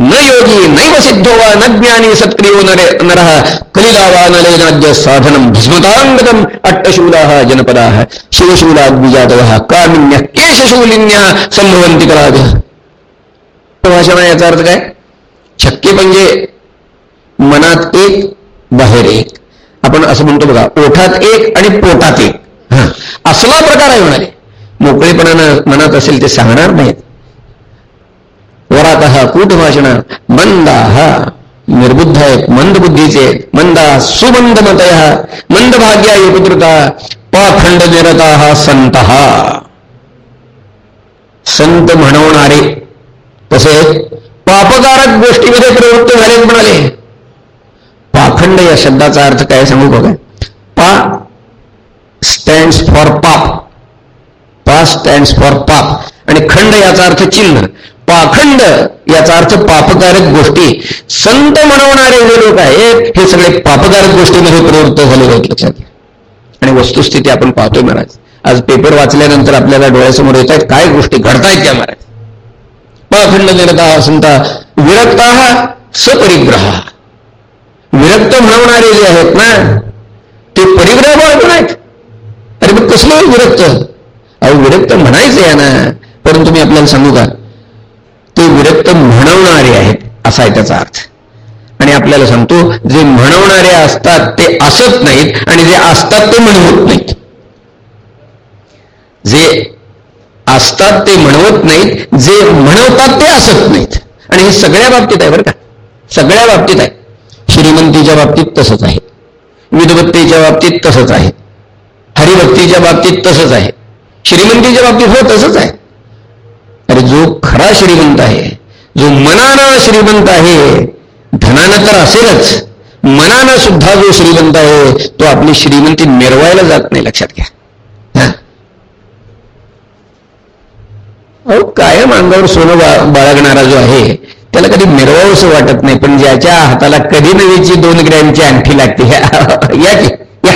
न योगी नैव सिद्धो वा न ज्ञानी सत्क्रियो नरे नरः कलिलावानलेनाद्य साधनं भस्मताङ्गतम् अट्टशूलाः जनपदाः शिवशूलाद्विजातवः कामिन्यः केशशूलिन्यः सम्भवन्ति कलाभ्यः भाषणा याचा अर्थ काय? शक्य म्हणजे मनात एक बाहेर एक. आपण असं म्हणतो बघा ओठात एक आणि पोटात एक. हा. असला प्रकार आहे म्हणाले. मोकळेपणानं मनात असेल ते सांगणार नाहीत. वरात हा कूट भाषण मंदा हा निर्बुद्ध आहेत मंद बुद्धीचे मंदा सुमंद मतय मंद भाग्या उपकृता पाखंड निरता हा संत. हा संत म्हणवणारे. तसेच पापकारक गोष्टीमध्ये प्रवृत्त झालेत म्हणाले. पाखंड या शब्दाचा अर्थ काय सांगू बघा. पा स्टँड्स फॉर पाप. पा स्टँड्स फॉर पाप. आणि खंड याचा अर्थ चिन्ह. पाखंड याचा अर्थ पापकारक गोष्टी. संत म्हणवणारे जे लोक आहेत हे सगळे पापकारक गोष्टीमध्ये प्रवृत्त झालेले आहेत लक्षात आणि वस्तुस्थिती आपण पाहतोय महाराज. आज पेपर वाचल्यानंतर आपल्याला डोळ्यासमोर येत आहेत काय गोष्टी घडतायत त्या महाराज. पाखंड निरता संता विरक्ता सपरिग्रह. विरक्त म्हणवणारे जे आहेत ना ते परिग्रह बाळगून आहेत अरे मग कसलं विरक्त? अहो विरक्त म्हणायचं आहे ना परंतु मी आपल्याला सांगू का? ते विरक्त म्हणवणारे आहेत असा आहे त्याचा अर्थ. आणि आपल्याला सांगतो जे म्हणवणारे असतात ते असत नाहीत आणि जे असतात ते म्हणवत नाहीत. जे असतात ते म्हणवत नाहीत जे म्हणवतात ते असत नाहीत. आणि हे सगळ्या बाबतीत आहे बरं का? सगळ्या बाबतीत आहे. श्रीमंतीच्या बाबतीत तसंच आहे. विधवत्तेच्या बाबतीत तसंच आहे. हरिभक्तीच्या बाबतीत तसंच आहे. श्रीमंतीच्या बाबतीत हो तसंच आहे. अरे जो खरा श्रीमंत आहे जो मनानं श्रीमंत आहे धनानं तर असेलच. मनानं सुद्धा जो श्रीमंत आहे तो आपली श्रीमंती मिरवायला जात नाही लक्षात घ्या. अहो कायम अंगावर सोनं बाळगणारा जो आहे त्याला कधी मिरवावंसं वाटत नाही पण ज्याच्या हाताला कधी नवीची दोन ग्रॅमची अंगठी लागते या की या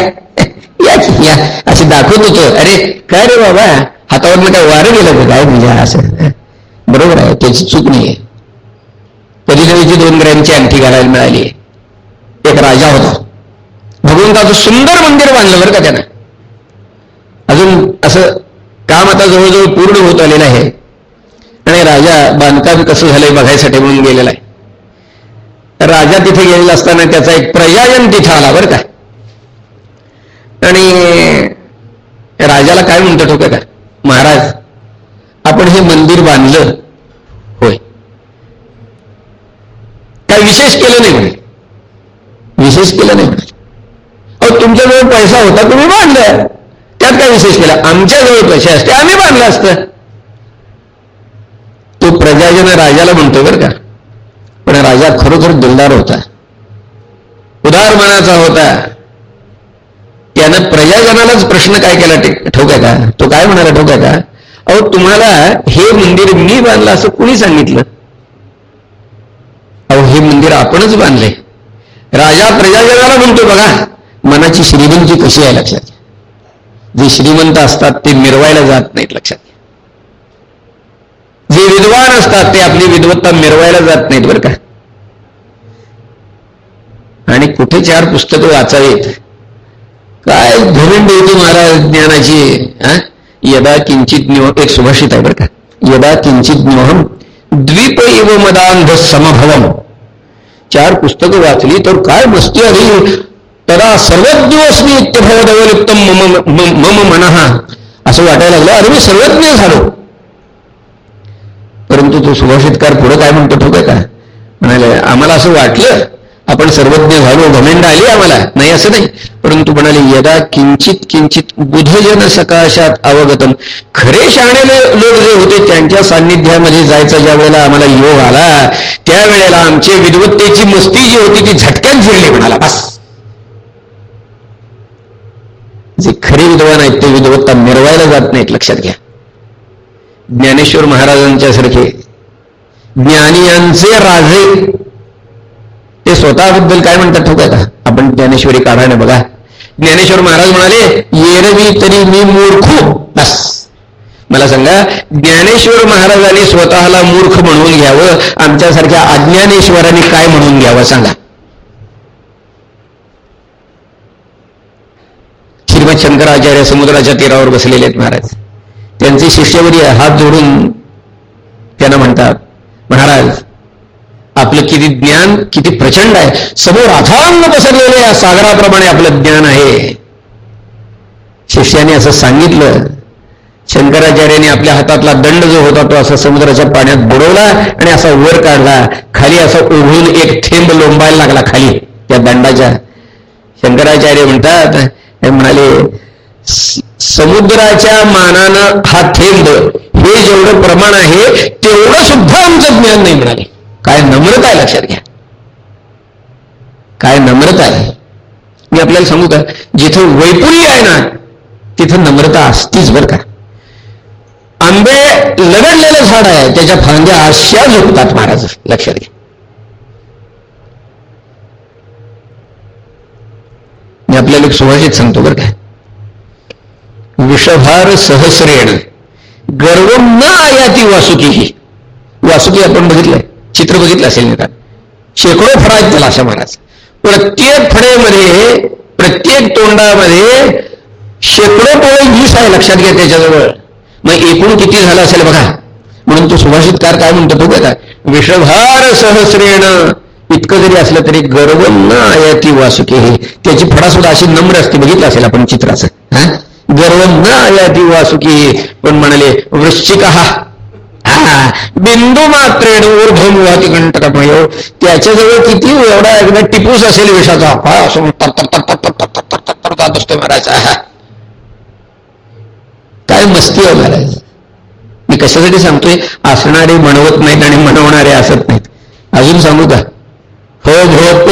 या की या असे दाखवत होतो. अरे काय रे बाबा हातावरनं काय वारं गेलं काय म्हणजे असं? बरोबर आहे त्याची चूक नाहीये. कधी नवीची दोन ग्रॅमची अंगठी घालायला मिळाली. एक राजा होता. भगवंताचं सुंदर मंदिर बांधलं बरं का त्यानं. अजून असं काम आता जवळजवळ पूर्ण होत आलेलं आहे. आणि राजा बांधकाम कसं झालंय बघायसाठी म्हणून गेलेला आहे. राजा तिथे गेलेला असताना त्याचा एक प्रजाजन तिथे आला बरं का. आणि राजाला काय म्हणतो ठोक का महाराज आपण हे मंदिर बांधलं होय. काय विशेष केलं नाही म्हणे. विशेष केलं नाही म्हणे. अहो तुमच्याजवळ पैसा होता तुम्ही बांधलं. त्यात काय विशेष केला? आमच्याजवळ पैसे असते आम्ही बांधलं असतं. प्रजाजन राजाला म्हणतो बरं का. पण राजा खरोखर दिलदार होता. उदार मनाचा होता. त्यानं प्रजाजनालाच प्रश्न काय केला ठोक का? तो काय म्हणाला? ठोक का? अहो तुम्हाला हे मंदिर मी बांधलं असं कुणी सांगितलं? अहो हे मंदिर आपणच बांधले. राजा प्रजाजनाला म्हणतो बघा मनाची श्रीमंती कशी आहे लक्षात जे श्रीमंत असतात ते मिरवायला जात नाहीत लक्षात जे विद्वान असतात ते आपली विद्वत्ता मिरवायला जात नाहीत बरं का. आणि कुठे चार पुस्तकं वाचावीत? काय धरून देतो महाराज ज्ञानाची यदा किंचित एक सुभाषित आहे बरं का. यदा किंचित निवहम द्वीप इव मदांध समभवम. चार पुस्तकं वाचली तर काय मस्ती आली तदा सर्वज्ञ अस्मी इत्यभवदवलिप्तम मम मम मन. असं वाटायला लागलं अरे मी सर्वज्ञ झालो. परंतु तो सुभाषितकार पुढे काय म्हणतो ठोक का म्हणाले आम्हाला असं वाटलं आपण सर्वज्ञ झालो घमेंड आली आम्हाला. नाही असं नाही. परंतु म्हणाले यदा किंचित किंचित बुधजन सकाशात अवगतम. खरे शाणेले लोक जे होते त्यांच्या सान्निध्यामध्ये जायचा ज्या वेळेला आम्हाला योग आला त्यावेळेला आमची विद्वत्तेची मस्ती जी होती ती झटक्यात फिरली म्हणाला बस. जे खरे विद्वान आहेत ते विद्वत्ता मिरवायला जात नाहीत लक्षात घ्या. ज्ञानेश्वर महाराजांच्या सारखे ज्ञानियांचे राजे. ते स्वतःबद्दल काय म्हणतात ठोक का आपण ज्ञानेश्वरी काढायला बघा. ज्ञानेश्वर महाराज म्हणाले येरवी तरी मी मूर्ख हो. बस. मला सांगा ज्ञानेश्वर महाराजांनी स्वतःला मूर्ख म्हणून घ्यावं आमच्यासारख्या अज्ञानेश्वरांनी काय म्हणून घ्यावं सांगा. श्रीमद शंकराचार्य समुद्राच्या तीरावर बसलेले आहेत महाराज. त्यांचे शिष्यवरी हात जोडून त्यांना म्हणतात महाराज आपलं किती ज्ञान किती प्रचंड आहे. समोर अथांग पसरलेले या सागराप्रमाणे आपलं ज्ञान आहे. शिष्याने असं सांगितलं. शंकराचार्याने आपल्या हातातला दंड जो होता तो असा समुद्राच्या पाण्यात बुडवला आणि असा वर काढला. खाली असा उघडून एक थेंब लोंबायला लागला खाली त्या दंडाच्या. शंकराचार्य म्हणतात म्हणाले समुद्राच्या मानानं हा थेंब हे जेवढं प्रमाण आहे तेवढं सुद्धा आमचं ज्ञान नाही मिळाले काय नम्रता आहे लक्षात घ्या. काय नम्रता आहे? मी आपल्याला सांगू का? जिथं वैपुल्य आहे ना तिथं नम्रता असतीच बरं का. आंबे लगडलेलं झाड आहे त्याच्या फांद्या अशा झोपतात महाराज लक्षात घ्या. मी आपल्याला एक सुभाषित सांगतो बरं काय विषभार सहस्रेण. गर्व न आयाती वासुकी. ही वासुकी आपण बघितलंय. चित्र बघितलं असेल निदान शेकडो फळा आहेत त्याला अशा महाराज प्रत्येक फळेमध्ये प्रत्येक तोंडामध्ये शेकडो टोळे वीस आहे लक्षात घ्या त्याच्याजवळ. मग एकूण किती झालं असेल बघा. म्हणून तो सुभाषितकार काय म्हणतो तो बघा विषभार सहस्रेण. इतकं जरी असलं तरी गर्व न आयाती वासुकी. हे त्याची फळा सुद्धा अशी नम्र असते. बघितलं असेल आपण चित्राचं. हा? गर्व न आयाती वासुकी पण म्हणाले वृश्चिक. हा बिंदू मात्रेण ऊर्ध्वमुहाती कंटकमय त्याच्याजवळ किती एवढा एकदा टिपूस असेल विषाचा. हा असं तर असतो मारायचा काय मस्ती हो आहे महाराज मी कशासाठी सांगतोय? असणारे म्हणवत नाहीत आणि म्हणवणारे असत नाहीत. अजून सांगू का? हो धोप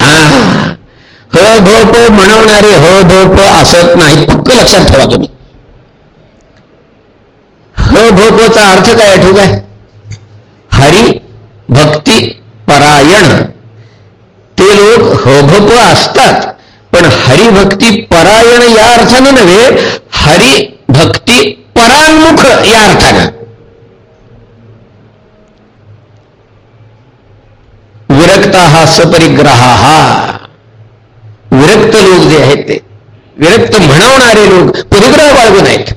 हा. हो धोप म्हणवणारे ह धोप असत नाही फक्त लक्षात ठेवा तुम्ही. हो धोपचा अर्थ काय ठीक आहे? हरी भक्ती परायण. ते लोक हो हभप असतात पण हरिभक्ती परायण या अर्थानं नव्हे हरी भक्ती परांमुख या अर्थानं. विरक्ता हा सपरिग्रहा. हा विरक्त लोक जे आहेत ते विरक्त म्हणवणारे लोक परिग्रह बाळगून आहेत.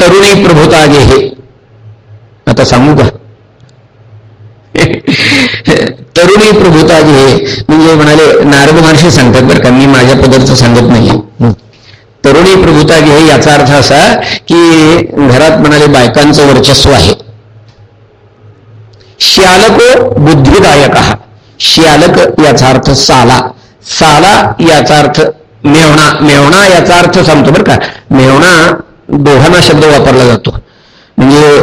तरुणी प्रभुता गे हे. आता सांगू का? (laughs) तरुणी प्रभुता हे म्हणजे म्हणाले नारद महर्षी सांगतात बरं का मी माझ्या पदार्थ सांगत नाही. तरुणी प्रभुता घे याचा अर्थ असा की घरात म्हणाले बायकांचं वर्चस्व आहे. श्यालको बुद्धिदायक. हा श्यालक याचा अर्थ साला. साला याचा अर्थ मेवणा मेवणा याचा अर्थ सांगतो बरं का. मेवणा दोघांना शब्द वापरला जातो. म्हणजे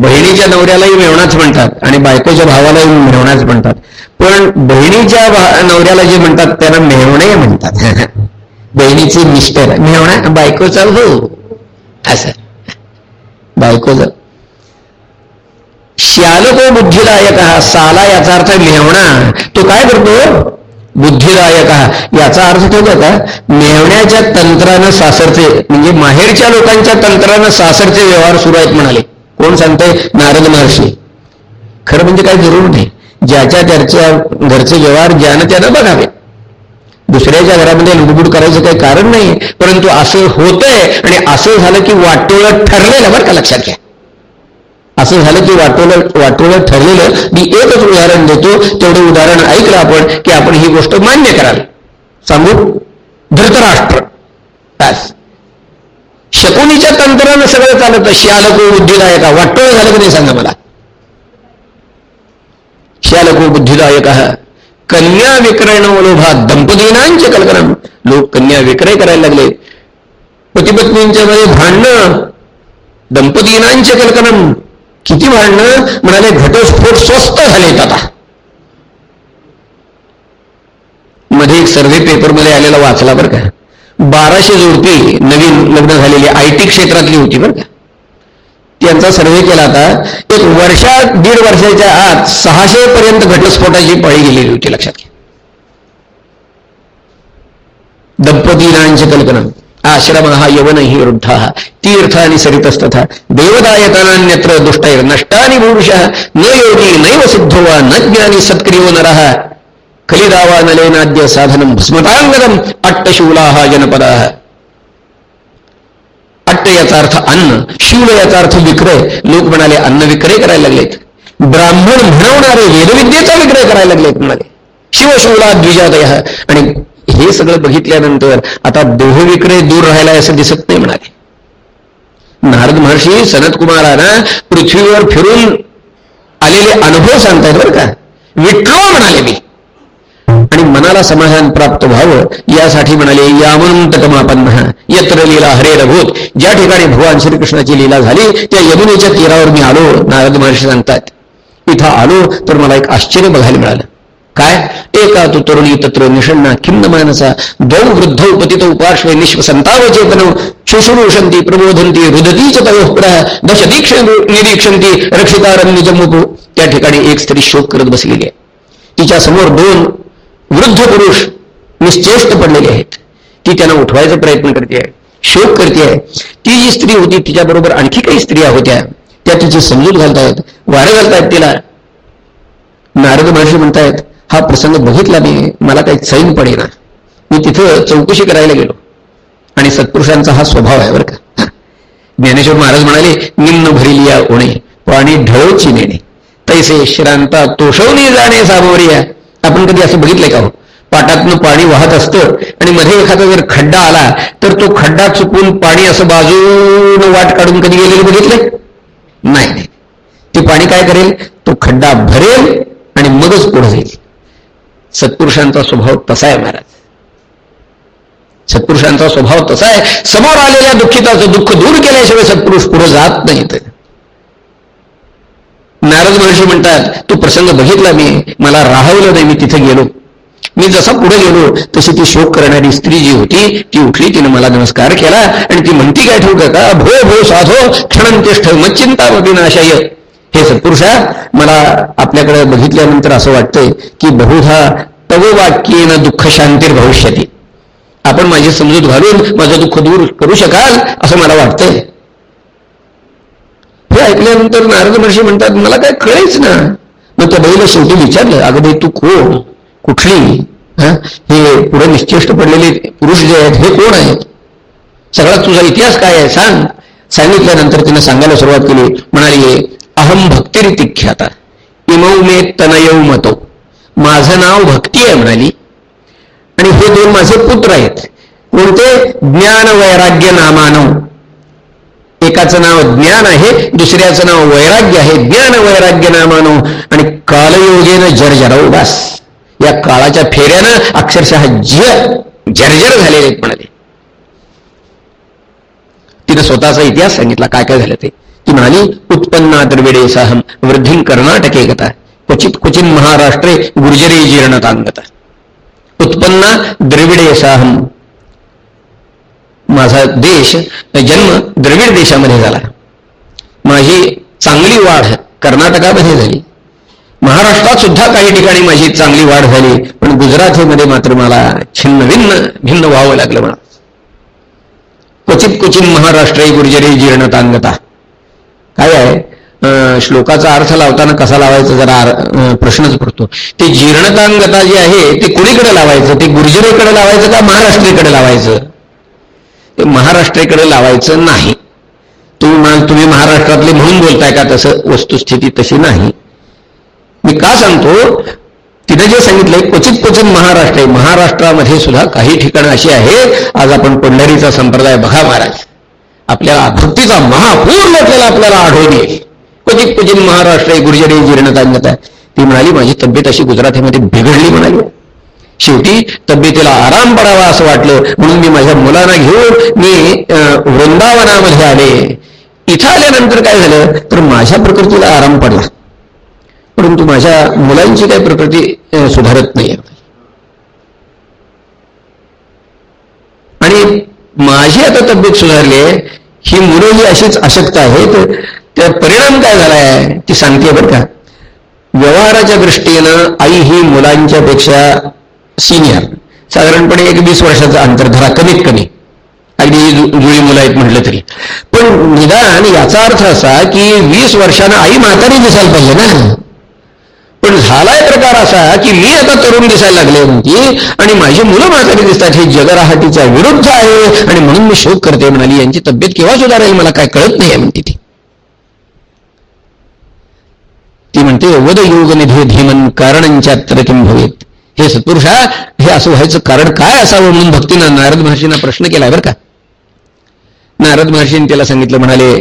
बहिणीच्या नवऱ्यालाही मेवणाच म्हणतात आणि बायकोच्या भावालाही मेवणाच म्हणतात. पण बहिणीच्या नवऱ्याला जे म्हणतात त्यांना मेवणे म्हणतात. (laughs) बहिणीचे मिस्टर मेवणा बायकोचा हो असं. बायकोचा. श्यालको बुद्धिदायक हा साला याचा अर्थ मेवणा. तो काय करतो? बुद्धिदायक याचा अर्थ तो का मेवण्याच्या तंत्रानं सासरचे म्हणजे माहेरच्या लोकांच्या तंत्रानं सासरचे व्यवहार सुरू आहेत म्हणाले. कोण सांगतंय? नारद महर्षी. खरं म्हणजे काय जरूर नाही. ज्याच्या त्याच्या घरचे व्यवहार ज्यानं त्यानं बघावे. दुसऱ्याच्या घरामध्ये लुडबुड करायचं काही कारण नाही परंतु असं होतंय आणि असं झालं की वाटोळं ठरलेलं बरं का लक्षात घ्या. असं झालं की वाटोळं वाटोळं ठरलेलं मी एकच उदाहरण देतो. तेवढं उदाहरण ऐकलं आपण की आपण ही गोष्ट मान्य कराल. सांगू? धृतराष्ट्र. शकुनीच्या तंत्रानं सगळं चालत श्यालको बुद्धिदायक वाटोळ झालं की नाही सांगा मला? श्यालको बुद्धिदायक कन्या विक्रयण दंपतीनांचे कलकरण लोक कन्या विक्रय करायला लागले. पतीपत्नींच्या मध्ये भांडणं. दंपतीनांचे कलकरण किती वाढणं म्हणाले घटस्फोट स्वस्त झालेत आता. मध्ये एक सर्व्हे पेपरमध्ये आलेला वाचला बरं का. बाराशे जोडपी नवीन लग्न झालेली आय टी क्षेत्रातली होती बरं का. त्यांचा सर्व्हे केला आता एक वर्षा दीड वर्षाच्या आत सहाशे पर्यंत घटस्फोटाची पळी गेलेली होती लक्षात घ्या. दंपतीनांची कल्पना. आश्रम यवन हि वृद्ध तीर्थ सरितस्तथा देवदायतनान्यत्र दुष्टैर नष्टानी पुरुष न योगी नैव सिद्धो वा न ज्ञानी सत्क्रियो नरः। खलिदावा नलेनाद्य साधनम भस्मतांगदम अट्टशूलाः जनपदाः। अट्ट याचा अर्थ अन्न शूल याचा अर्थ विक्रय लोक म्हणाले अन्न विक्रय करायला लागलेत। ब्राह्मण म्हणवणारे वेदविद्येचा विक्रय करायला लागलेत म्हणाले। शिवशूला द्विजादय आणि हे सगळं बघितल्यानंतर आता देहविक्रय दूर राहायला असं दिसत नाही म्हणाले. नारद महर्षी सनत कुमारांना पृथ्वीवर फिरून आलेले अनुभव सांगतायत बरं का. विठ्ठल म्हणाले मी. आणि मनाला समाधान प्राप्त व्हावं यासाठी म्हणाले यामंतकमापन्न यत्र लीला हरे रघुत. ज्या ठिकाणी भगवान श्रीकृष्णाची लीला झाली त्या यमुनेच्या तीरावर मी आलो नारद महर्षी सांगतात. इथं आलो तर मला एक आश्चर्य बघायला मिळालं. काय? एका तू तरुणी तत्र निषण्णा खिन्न मानसा द्वौ वृद्ध पतित उपार्श्वे निश्व संताव चेतन शुश्रूषंती प्रबोधंती रुदतीच तयोपुरा दश दीक्ष निरीक्षंती रक्षितारण्य जम्मू त्या ठिकाणी एक स्त्री शोक करत बसलेली आहे. तिच्या समोर दोन वृद्ध पुरुष निश्चेष्ट पडलेले आहेत. ती त्यांना उठवायचा प्रयत्न करते आहे शोक करते आहे. ती जी स्त्री होती तिच्याबरोबर आणखी काही स्त्रिया होत्या. त्या तिची समजूत घालतायत वारे घालतायत तिला. नारद महर्षी म्हणतायत हा प्रसंग बघितला मी मला काही चैन पडेना मी तिथं चौकशी करायला गेलो. आणि सत्पुरुषांचा हा स्वभाव आहे बरं का. ज्ञानेश्वर महाराज म्हणाले निम्न भरिलिया ओणे पाणी ढळोची नेणे तैसे श्रांता तोषवणी जाणे सामोरिया. आपण कधी असं बघितलंय का हो? पाटातनं पाणी वाहत असतं आणि मध्ये एखादा जर खड्डा आला तर तो खड्डा चुकून पाणी असं बाजून वाट काढून कधी गेलेलं बघितलंय? नाही. ते पाणी काय करेल? तो खड्डा भरेल आणि मगच पुढे जाईल. सत्पुरुषांचा स्वभाव तसा आहे महाराज. सत्पुरुषांचा स्वभाव तसा आहे. समोर आलेल्या दुःखिताचं दुःख दूर केल्याशिवाय सत्पुरुष पुढे जात नाहीत नारद महर्षी म्हणतात तू प्रसंग बघितला मी मला राहवलं नाही मी तिथे गेलो. मी जसा पुढे गेलो तशी ती शोक करणारी स्त्री जी होती ती उठली तिने मला नमस्कार केला आणि ती म्हणती काय ठेवू का भो भो साधो क्षणंतिष्ठ मच्चिंता विनाशाय हे सत्पुरुषा मला आपल्याकडे बघितल्यानंतर असं वाटतंय की बहुधा तव वाक्येनं दुःख शांतीर भविष्यती. आपण माझी समजूत घालून माझं दुःख दूर करू शकाल असं मला वाटतंय. हे ऐकल्यानंतर नारद महर्षी म्हणतात मला काय कळेच ना. मग त्या बाईला शेवटी विचारलं अगं बाई तू कोण? कुठली? हे? पुढे निश्चेष्ट पडलेले पुरुष जे आहेत हे कोण आहेत? सगळा तुझा इतिहास काय आहे? सांग. सांगितल्यानंतर तिने सांगायला सुरुवात केली. म्हणाली अहम भक्तिरितिख्याता इमौ मे तनयौ मतो। माझं नाव भक्ती आहे म्हणाली. आणि हे दोन माझे पुत्र आहेत. कोणते? ज्ञान वैराग्य नामानव एकाचं नाव ज्ञान आहे दुसऱ्याचं नाव वैराग्य आहे. ज्ञान वैराग्य नामानो. आणि कालयोगेनं जर्जरव या काळाच्या फेऱ्यानं अक्षरशः ज जर्जर झालेले म्हणाले. तिनं स्वतःचा इतिहास सांगितला. काय काय झालं ते? ती म्हणाली उत्पन्ना द्रविडेसाहम वृद्धी कर्नाटके गता। क्वचित क्वचित महाराष्ट्रे गुर्जरी जीर्णतांगता उत्पन्ना द्रविडेसाहम माझा देश जन्म द्रविड देशामध्ये झाला। माझी चांगली वाढ कर्नाटकामध्ये झाली। महाराष्ट्रात सुद्धा काही ठिकाणी माझी चांगली वाढ झाली पण गुजरातीमध्ये मात्र मला छिन्न भिन्न भिन्न व्हावं लागलं म्हणा क्वचित क्वचित महाराष्ट्रे गुर्जरी जीर्णतांगता काय आहे? श्लोकाचा अर्थ लावताना कसा लावायचा जरा प्रश्नच पडतो. ते जीर्णतांगता जी आहे ते कुणीकडे लावायचं? ते गुर्जरेकडे लावायचं का महाराष्ट्रेकडे लावायचं? ते महाराष्ट्रेकडे लावायचं नाही. तुम्ही तुम्ही महाराष्ट्रातले म्हणून बोलताय का तसं? वस्तुस्थिती तशी नाही. मी का सांगतो? तिने जे सांगितलंय क्वचित क्वचित महाराष्ट्र आहे. महाराष्ट्रामध्ये सुद्धा काही ठिकाणं अशी आहेत. आज आपण पंढरीचा संप्रदाय बघा महाराज. आपल्याला भक्तीचा महापूर म्हटलेला आपल्याला आढळून येईल. क्वचित क्वचित महाराष्ट्र आहे गुर्जरी जीर्णतांगत आहे ती म्हणाली माझी तब्येत अशी गुजरातीमध्ये बिघडली म्हणाली. शेवटी तब्येतीला आराम पडावा असं वाटलं. म्हणून मी माझ्या मुलांना घेऊन मी वृंदावनामध्ये आले. इथं आल्यानंतर काय झालं? तर माझ्या प्रकृतीला आराम पडला. परंतु माझ्या मुलांची काही प्रकृती सुधारत नाही. आणि माझी आता तब्येत सुधारली आहे ही मुलं ही अशीच अशक्त आहेत त्या परिणाम काय झालाय ती सांगते बरं का. व्यवहाराच्या दृष्टीनं आई ही मुलांच्या पेक्षा सिनियर साधारणपणे एक वीस वर्षाचा अंतर धरा कमीत कमी. अगदी जुळी मुलं आहेत म्हटलं तरी. पण निदान याचा अर्थ असा की वीस वर्षानं आई म्हातारी दिसायला पाहिजे ना. पण झालाय प्रकार असा की मी आता तरुण दिसायला लागले म्हणती आणि माझी मुलं म्हातारी दिसतात हे जगराहाटीच्या विरुद्ध आहे आणि म्हणून मी शोक करते म्हणाली यांची तब्येत केव्हा सुधारेल मला काय कळत नाही म्हणते ती. ती म्हणते वद योग निधी धीमन कारणंच्या किम भवेत. हे सत्पुरुषा हे असं व्हायचं कारण काय असावं म्हणून भक्तीनं नारद महर्षींना प्रश्न केलाय बरं का? नारद महर्षीने त्याला सांगितलं म्हणाले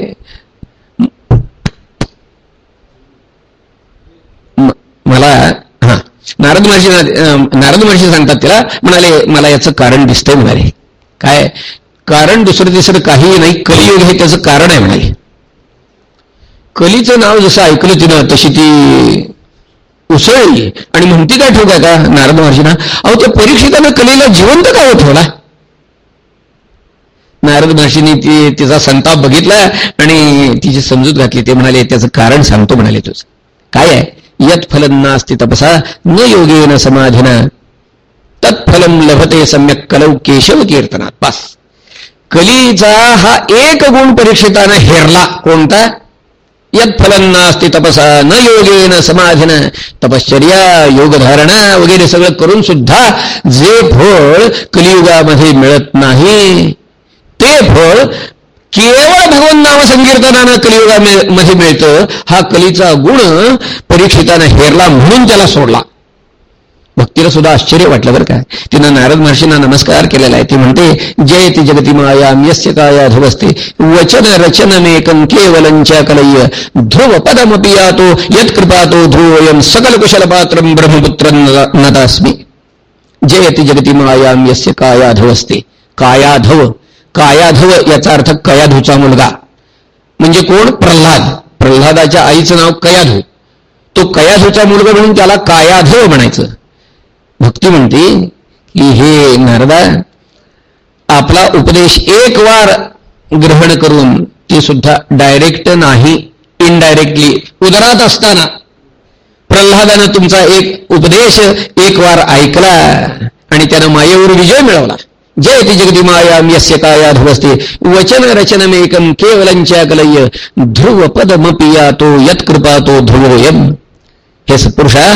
मला हा नारद महर्षी नारद महर्षी सांगतात त्याला म्हणाले मला याचं कारण दिसतंय म्हणाले. काय? कारण दुसरं तिसरं काही नाही कलियुग हे त्याचं कारण आहे म्हणाले. कलीचं नाव जसं ऐकलं तिनं तशी ती उसळली. आणि म्हणती काय ठेवू का नारद महर्षीना? अहो त्या परीक्षितानं कलेला जिवंत का हो ठेवला? नारद महर्षींनी ती तिचा संताप बघितला आणि तिची समजूत घातली. ते म्हणाले त्याचं कारण सांगतो म्हणाले तुझं. काय आहे? यत्फलं नास्ति तपसा न योगेन समाधिन। तत्फलम लभते सम्यक कलौ केशव कीर्तनात पास कलीचा हा एक गुण परीक्षितानं हेरला। कोणता? यत्फलं नास्ति तपसा न योगेन समाधिन। तपश्चर्या योगधारणा वगैरे सगळं करून सुद्धा जे फळ कलियुगामध्ये मिळत नाही ते फळ केवळ भगवन नाम संकीर्तनानं कलियुगामध्ये मिळतं. हा कलीचा गुण परीक्षितानं हेरला म्हणून त्याला सोडला. भक्तीला सुद्धा आश्चर्य वाटलं बरं काय तिनं नारद महर्षींना नमस्कार केलेला आहे. ती म्हणते जयती जगती मायाम यस्य काया ध्रुवस्ते. वचन रचनमेकं केवलंच्या कलय्य. ध्रुव पदमपि यातो यत्कृपातो ध्रुवयम सकल कुशल पात्रम ब्रह्मपुत्र नदास्मी. जयति जगती मायाम यस्य कायाधवस्ते कायाधव कायाधव याचा अर्थ कयाधूचा मुलगा. म्हणजे कोण? प्रल्हाद. प्रल्हादाच्या आईचं नाव कयाधू. तो कयाधूचा मुलगा म्हणून त्याला कायाधव म्हणायचं. भक्ती म्हणते की हे नारदा आपला उपदेश एक वार ग्रहण करून ते सुद्धा डायरेक्ट नाही इनडायरेक्टली उदरात असताना. प्रल्हादानं तुमचा एक उपदेश एक वार ऐकला आणि त्यानं मायेवर विजय मिळवला. जयति जगती यस्य काया ध्रुवस्ते वचन रचनमेकं केवलंच्या कलय्य ध्रुव पदमपि तो यत्कृपा तो ध्रुवोयम हे सत्पुरुषा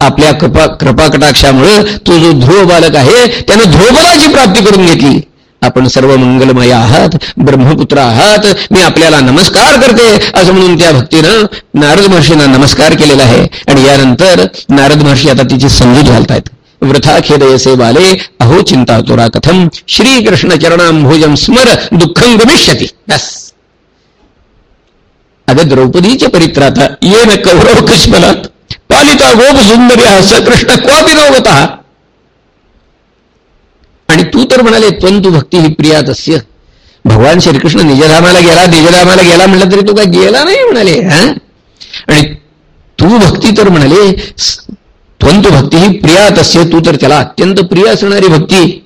आपल्या कृपा कृपाकटाक्षामुळे तो जो ध्रुव बालक आहे त्यानं ध्रुवपदाची प्राप्ती करून घेतली। आपण सर्व मंगलमय आहात ब्रह्मपुत्र आहात मी आपल्याला नमस्कार करते असं म्हणून त्या भक्तीनं नारद महर्षींना नमस्कार केलेला आहे. आणि यानंतर नारद महर्षी आता तिची समजूत घालतायत. वृथा खेदयसे बाले अहो चिंता तुरा कथम श्रीकृष्ण चरणांभोजम स्मर दुःखं गमिष्यती। बस। अगं द्रौपदीचे परित्राता ये न कौरव कश्मलात पालिता गोप सुंदरी स कृष्ण क्वापि नवगत आणि तू तर म्हणाले त्वंतु भक्ती ही प्रिया तस्य. भगवान श्रीकृष्ण निजधामाला गेला निजधामाला गेला म्हटलं तरी तू काय गेला नाही म्हणाले आणि तू भक्ती तर म्हणाले त्वंतु भक्ती ही प्रिया तस्य तू तर त्याला अत्यंत प्रिय असणारी भक्ती.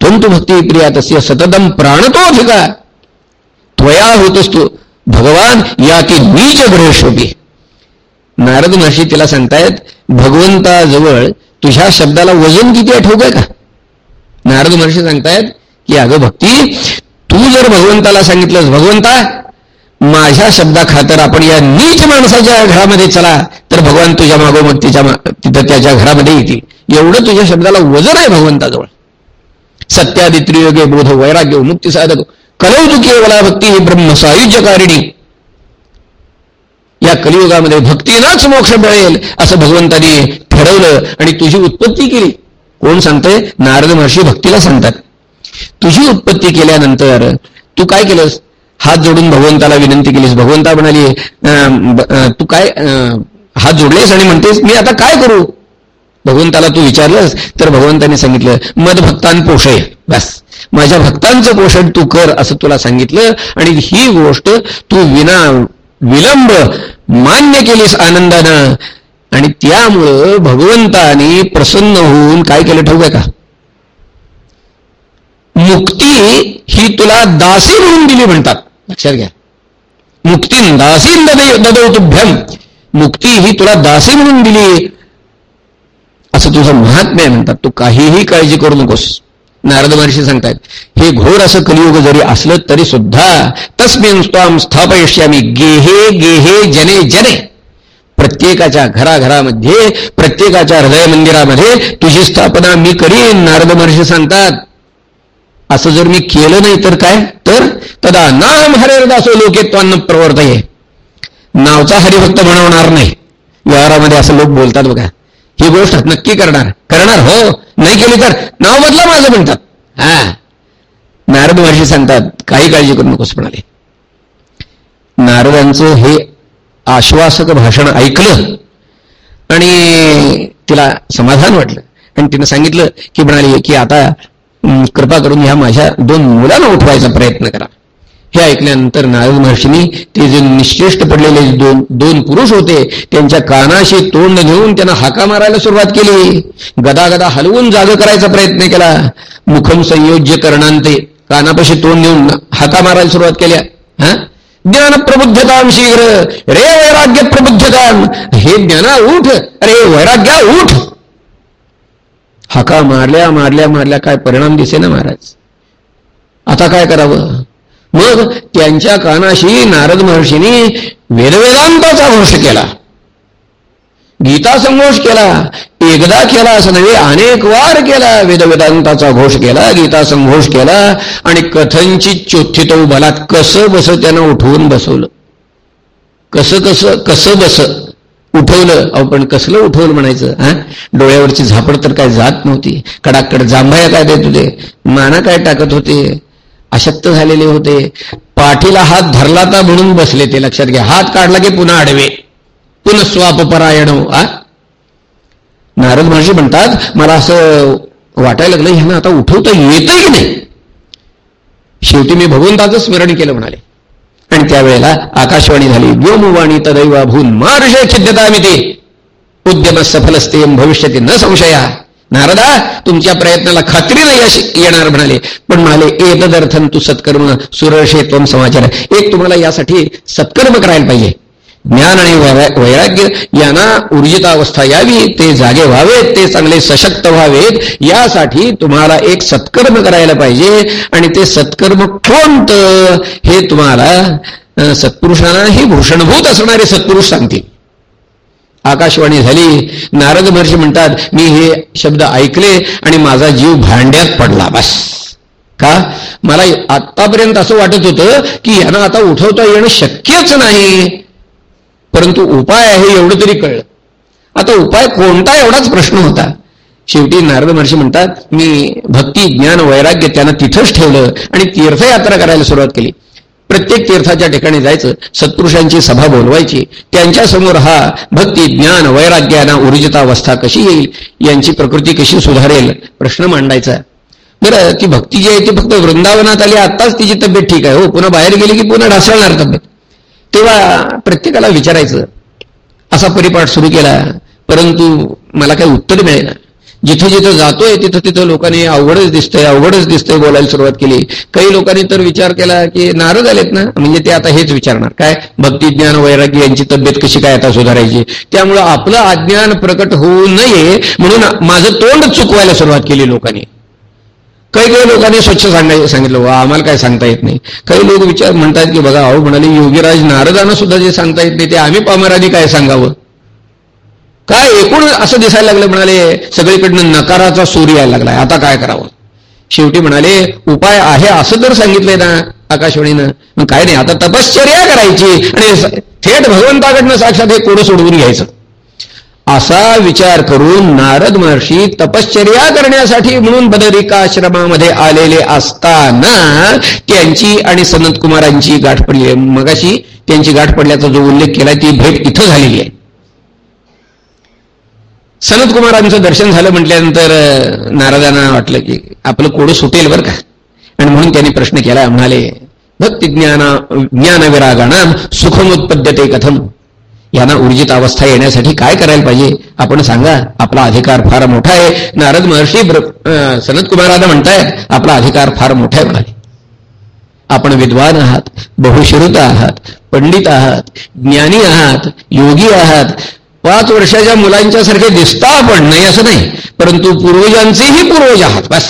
त्वंतु भक्ती ही प्रिया तस्य सततम प्राणतो अधिका त्वया होतोस तू भगवान या की नीच ग्रहशोभी नारद महर्षी तिला सांगतायत भगवंताजवळ तुझ्या शब्दाला वजन किती आहे का? नारद महर्षी सांगतायत की अगं भक्ती तू जर भगवंताला सांगितलंस भगवंता माझ्या शब्दाखातर आपण या नीच माणसाच्या घरामध्ये चला तर भगवान तुझ्या मागोमग तिच्या तिथं त्याच्या घरामध्ये येतील. एवढं तुझ्या शब्दाला वजन आहे भगवंताजवळ. सत्यादी त्रियोगे बोध वैराग्य मुक्ती साधक. कलौदुकी केवला भक्ती ही ब्रह्मसायुज्यकारिणी. या कलियुगामध्ये भक्तीनाच मोक्ष मिळेल असं भगवंतानी ठरवलं आणि तुझी उत्पत्ती केली. कोण सांगतंय? नारद महर्षी भक्तीला सांगतात. तुझी उत्पत्ती केल्यानंतर तू काय केलंस? हात जोडून भगवंताला विनंती केलीस. भगवंता म्हणाली तू काय हात जोडलेस आणि म्हणतेस मी आता काय करू? भगवंताला तू विचारलंस तर भगवंताने सांगितलं मद भक्तान पोषय बस. माझ्या भक्तांचं पोषण तू कर असं तुला सांगितलं आणि ही गोष्ट तू विना विलंब मान्य केलीस आनंदानं. आणि त्यामुळं भगवंताने प्रसन्न होऊन काय केलं ठेवू का? मुक्ती ही तुला दासी म्हणून दिली म्हणतात. लक्षात घ्या. मुक्ती दासीन ददौतुभ्यम मुक्ती ही तुला दासी म्हणून दिली असं तुझं महात्म्य म्हणतात. तू काहीही काळजी करू नकोस. नारद महर्षी सांगतायत हे घोर असं कलियुग जरी असलं तरी सुद्धा तस्मिन स्वाम स्थापयिष्यामी गेहे गेहे जने जने. प्रत्येकाच्या घराघरामध्ये प्रत्येकाच्या हृदय मंदिरामध्ये तुझी स्थापना मी करीन. नारद महर्षी सांगतात असं जर मी केलं नाही तर काय? तर तदा नाम हरिहरदासो लोकेत्वांना प्रवर्त आहे नावचा हरिभक्त म्हणवणार नाही. व्यवहारामध्ये असं लोक बोलतात बघा. ही गोष्ट नक्की करणार. करणार हो. नाही केली तर नाव बदला माझं म्हणतात. हा. नारद महर्षी सांगतात काही काळजी करू नकोस म्हणाले. नारदांचं हे आश्वासक भाषण ऐकलं आणि तिला समाधान वाटलं. आणि तिनं सांगितलं की म्हणाली की आता कृपा करून ह्या माझ्या दोन मुलांना उठवायचा प्रयत्न करा. हे ऐकल्यानंतर नारद महर्षींनी ते जे निश्चेष्ट पडलेले दोन दोन पुरुष होते त्यांच्या कानाशी तोंड घेऊन त्यांना हाका मारायला सुरुवात केली. गदा गदा हलवून जाग करायचा प्रयत्न केला. मुखम संयोज्य करणांते कानापाशी तोंड घेऊन हाका मारायला सुरुवात केल्या. हा? ज्ञान प्रबुद्धताम शीघ्र. रे वैराग्य प्रबुद्धताम हे ज्ञाना उठ. अरे वैराग्या उठ. हाका मारल्या मारल्या मारल्या काय परिणाम दिसे ना महाराज. आता काय करावं? मग त्यांच्या कानाशी नारद महर्षींनी वेदवेदांताचा घोष केला. गीता संघोष केला एकदा केला असं नव्हे अनेक वार केला वेदवेदांताचा घोष केला गीता संघोष केला आणि कथनची चोथी तो बलात कसं बस त्यानं उठवून बसवलं. कसं कसं कसं बस? उठवलं. अहो पण कसलं उठवलं म्हणायचं हा? डोळ्यावरची झापड तर काय जात नव्हती. कडाकड जांभाया काय देत होते? माना काय टाकत होते? अशक्त झालेले होते. पाठीला हात धरला तर म्हणून बसले ते. लक्षात घ्या. हात काढला की पुन्हा आडवे. पुन्हा स्वापरायण आ नारद महर्षी म्हणतात मला असं वाटायला लागलं ह्यांना आता उठवता येतंय की नाही? शेवटी मी भगवंताचं स्मरण केलं म्हणाले. आणि त्यावेळेला आकाशवाणी झाली व्योमवाणी तदैवा भून मार्ष खिद्यता ते उद्यम सफलस्ते भविष्यते न संशया. नारदा तुमच्या प्रयत्नाला खात्री नाही यश येणार म्हणाले. पण म्हणाले एकदर्थन तू सत्कर्म सुरर्षे समाचार. एक तुम्हाला यासाठी सत्कर्म करायला पाहिजे. ज्ञान आणि वैराग्य यांना ऊर्जितावस्था यावी ते जागे व्हावेत ते चांगले सशक्त व्हावेत यासाठी तुम्हाला एक सत्कर्म करायला पाहिजे. आणि ते सत्कर्म कोणतं हे तुम्हाला सत्पुरुषांना ही भूषणभूत असणारे सत्पुरुष सांगतील. आकाशवाणी झाली नारद महर्षी म्हणतात मी हे शब्द ऐकले आणि माझा जीव भांड्यात पडला. बस. का? मला आतापर्यंत असं वाटत होतं की यांना आता उठवता येणं शक्यच नाही. परंतु उपाय आहे एवढं तरी कळलं. आता उपाय कोणता एवढाच प्रश्न होता. शेवटी नारद महर्षी म्हणतात मी भक्ती ज्ञान वैराग्य त्यांना तिथंच ठेवलं आणि तीर्थयात्रा करायला सुरुवात केली. प्रत्येक तीर्थाच्या ठिकाणी जायचं सत्पुरुषांची सभा बोलवायची त्यांच्यासमोर हा भक्ती ज्ञान वैराग्याना ऊर्जितावस्था कशी येईल यांची प्रकृती कशी सुधारेल प्रश्न मांडायचा. बरं ती भक्ती जी आहे ती फक्त वृंदावनात आली आत्ताच तिची तब्येत ठीक आहे. हो पुन्हा बाहेर गेली की पुन्हा ढासळणार तब्येत. तेव्हा प्रत्येकाला विचारायचं असा परिपाठ सुरू केला परंतु मला काही उत्तर मिळेना. जिथं जिथं जातोय तिथं तिथं लोकांनी अवघडच दिसतंय अवघडच दिसतंय बोलायला सुरुवात केली. काही लोकांनी तर विचार केला की नाराज आलेत ना म्हणजे ते आता हेच विचारणार. काय? भक्ती ज्ञान वैराग्य यांची तब्येत कशी काय आता सुधारायची? त्यामुळं आपलं अज्ञान प्रकट होऊ नये म्हणून माझं तोंड चुकवायला सुरुवात केली लोकांनी. काही काही लोकांनी स्वच्छ सांगायचं सांगितलं आम्हाला काय सांगता येत नाही. काही लोक विचार म्हणतात की बघा अहो म्हणाले योगीराज नारदांना सुद्धा जे सांगता येत नाही ते आम्ही पामराने काय सांगावं? काय एकूण असं दिसायला लागलं म्हणाले सगळीकडनं नकाराचा सूर यायला लागलाय आता काय करावं? शेवटी म्हणाले उपाय आहे असं तर सांगितलंय ना आकाशवाणीनं मग काय नाही आता तपश्चर्या करायची आणि थेट भगवंताकडनं साक्षात हे कोडं सोडवून घ्यायचं. असा विचार करून नारद महर्षी तपश्चर्या करण्यासाठी म्हणून बदरिकाश्रमामध्ये आलेले असताना त्यांची आणि सनत कुमारांची गाठ पडली मगाशी त्यांची गाठ पडल्याचा जो उल्लेख केला ती भेट इथं झालेली आहे. सनत कुमारांचं दर्शन झालं म्हटल्यानंतर नारदांना वाटलं की आपलं कोडं सुटेल बरं का? आणि म्हणून त्यांनी प्रश्न केला म्हणाले भक्ती ज्ञाना ज्ञानविरागाणा सुखमुत्पद्यते कथम. यांना ऊर्जित अवस्था येण्यासाठी काय करायला पाहिजे? आपण सांगा आपला अधिकार फार मोठा आहे. नारद महर्षी सनत कुमारांना म्हणतायत आपला अधिकार फार मोठा आहे म्हणाले. आपण विद्वान आहात बहुश्रुत आहात पंडित आहात ज्ञानी आहात योगी आहात. पाच वर्षाच्या मुलांच्या सारखे दिसता आपण नाही असं नाही. परंतु पूर्वजांचेही पूर्वज आहात बस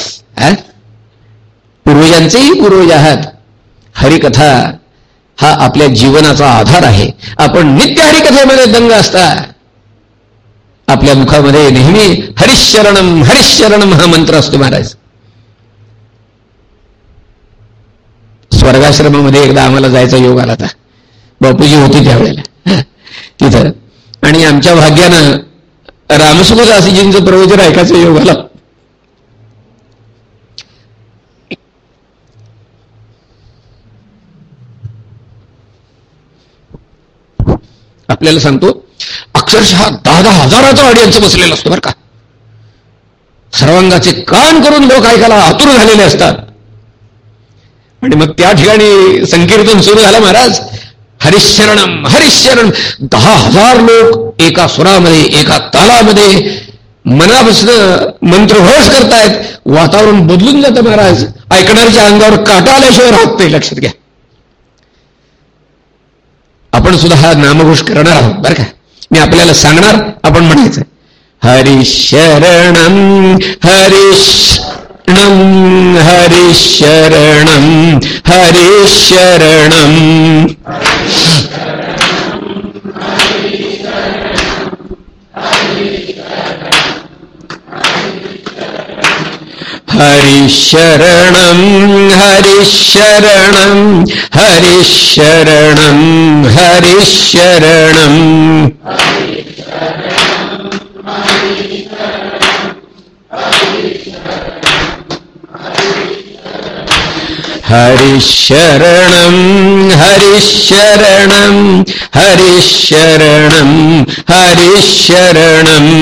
पूर्वजांचेही पूर्वज आहात. हरिकथा हा आपल्या जीवनाचा आधार आहे. आपण नित्य हरिकथेमध्ये दंग असता. आपल्या मुखामध्ये नेहमी हरिशरणम हरिशरणम हा मंत्र असतो महाराज. स्वर्गाश्रमामध्ये एकदा आम्हाला जायचा योग आला होता. बापूजी होती त्यावेळेला. तिथं. आणि आमच्या भाग्यानं रामसुखदासीजींचं प्रवचन ऐकायचं योग आला. आपल्याला सांगतो अक्षरशः दहा दहा हजाराचा ऑडियन्स बसलेला असतो बरं का. सर्वांगाचे कान करून लोक ऐकायला आतुर झालेले असतात. आणि मग त्या ठिकाणी संकीर्तन सुरू झालं महाराज. हरिशरणम हरिशरण. दहा हजार लोक एका सुरामध्ये एका तालामध्ये मनापासून मंत्रघोष करतायत. वातावरण बदलून जातं महाराज. ऐकणाऱ्याच्या अंगावर काटा आल्याशिवाय राहत नाही लक्षात घ्या. आपण सुद्धा हा नामघोष करणार आहोत बरं का? मी आपल्याला सांगणार आपण म्हणायचं हरिशरणम हरिशरणम हरिशरणम हरिशरणम हरिशरणं हरिशरणं हरिशरणं हरिशरणम् हरिशरणं हरिशरणं हरिशरणं हरिशरणम्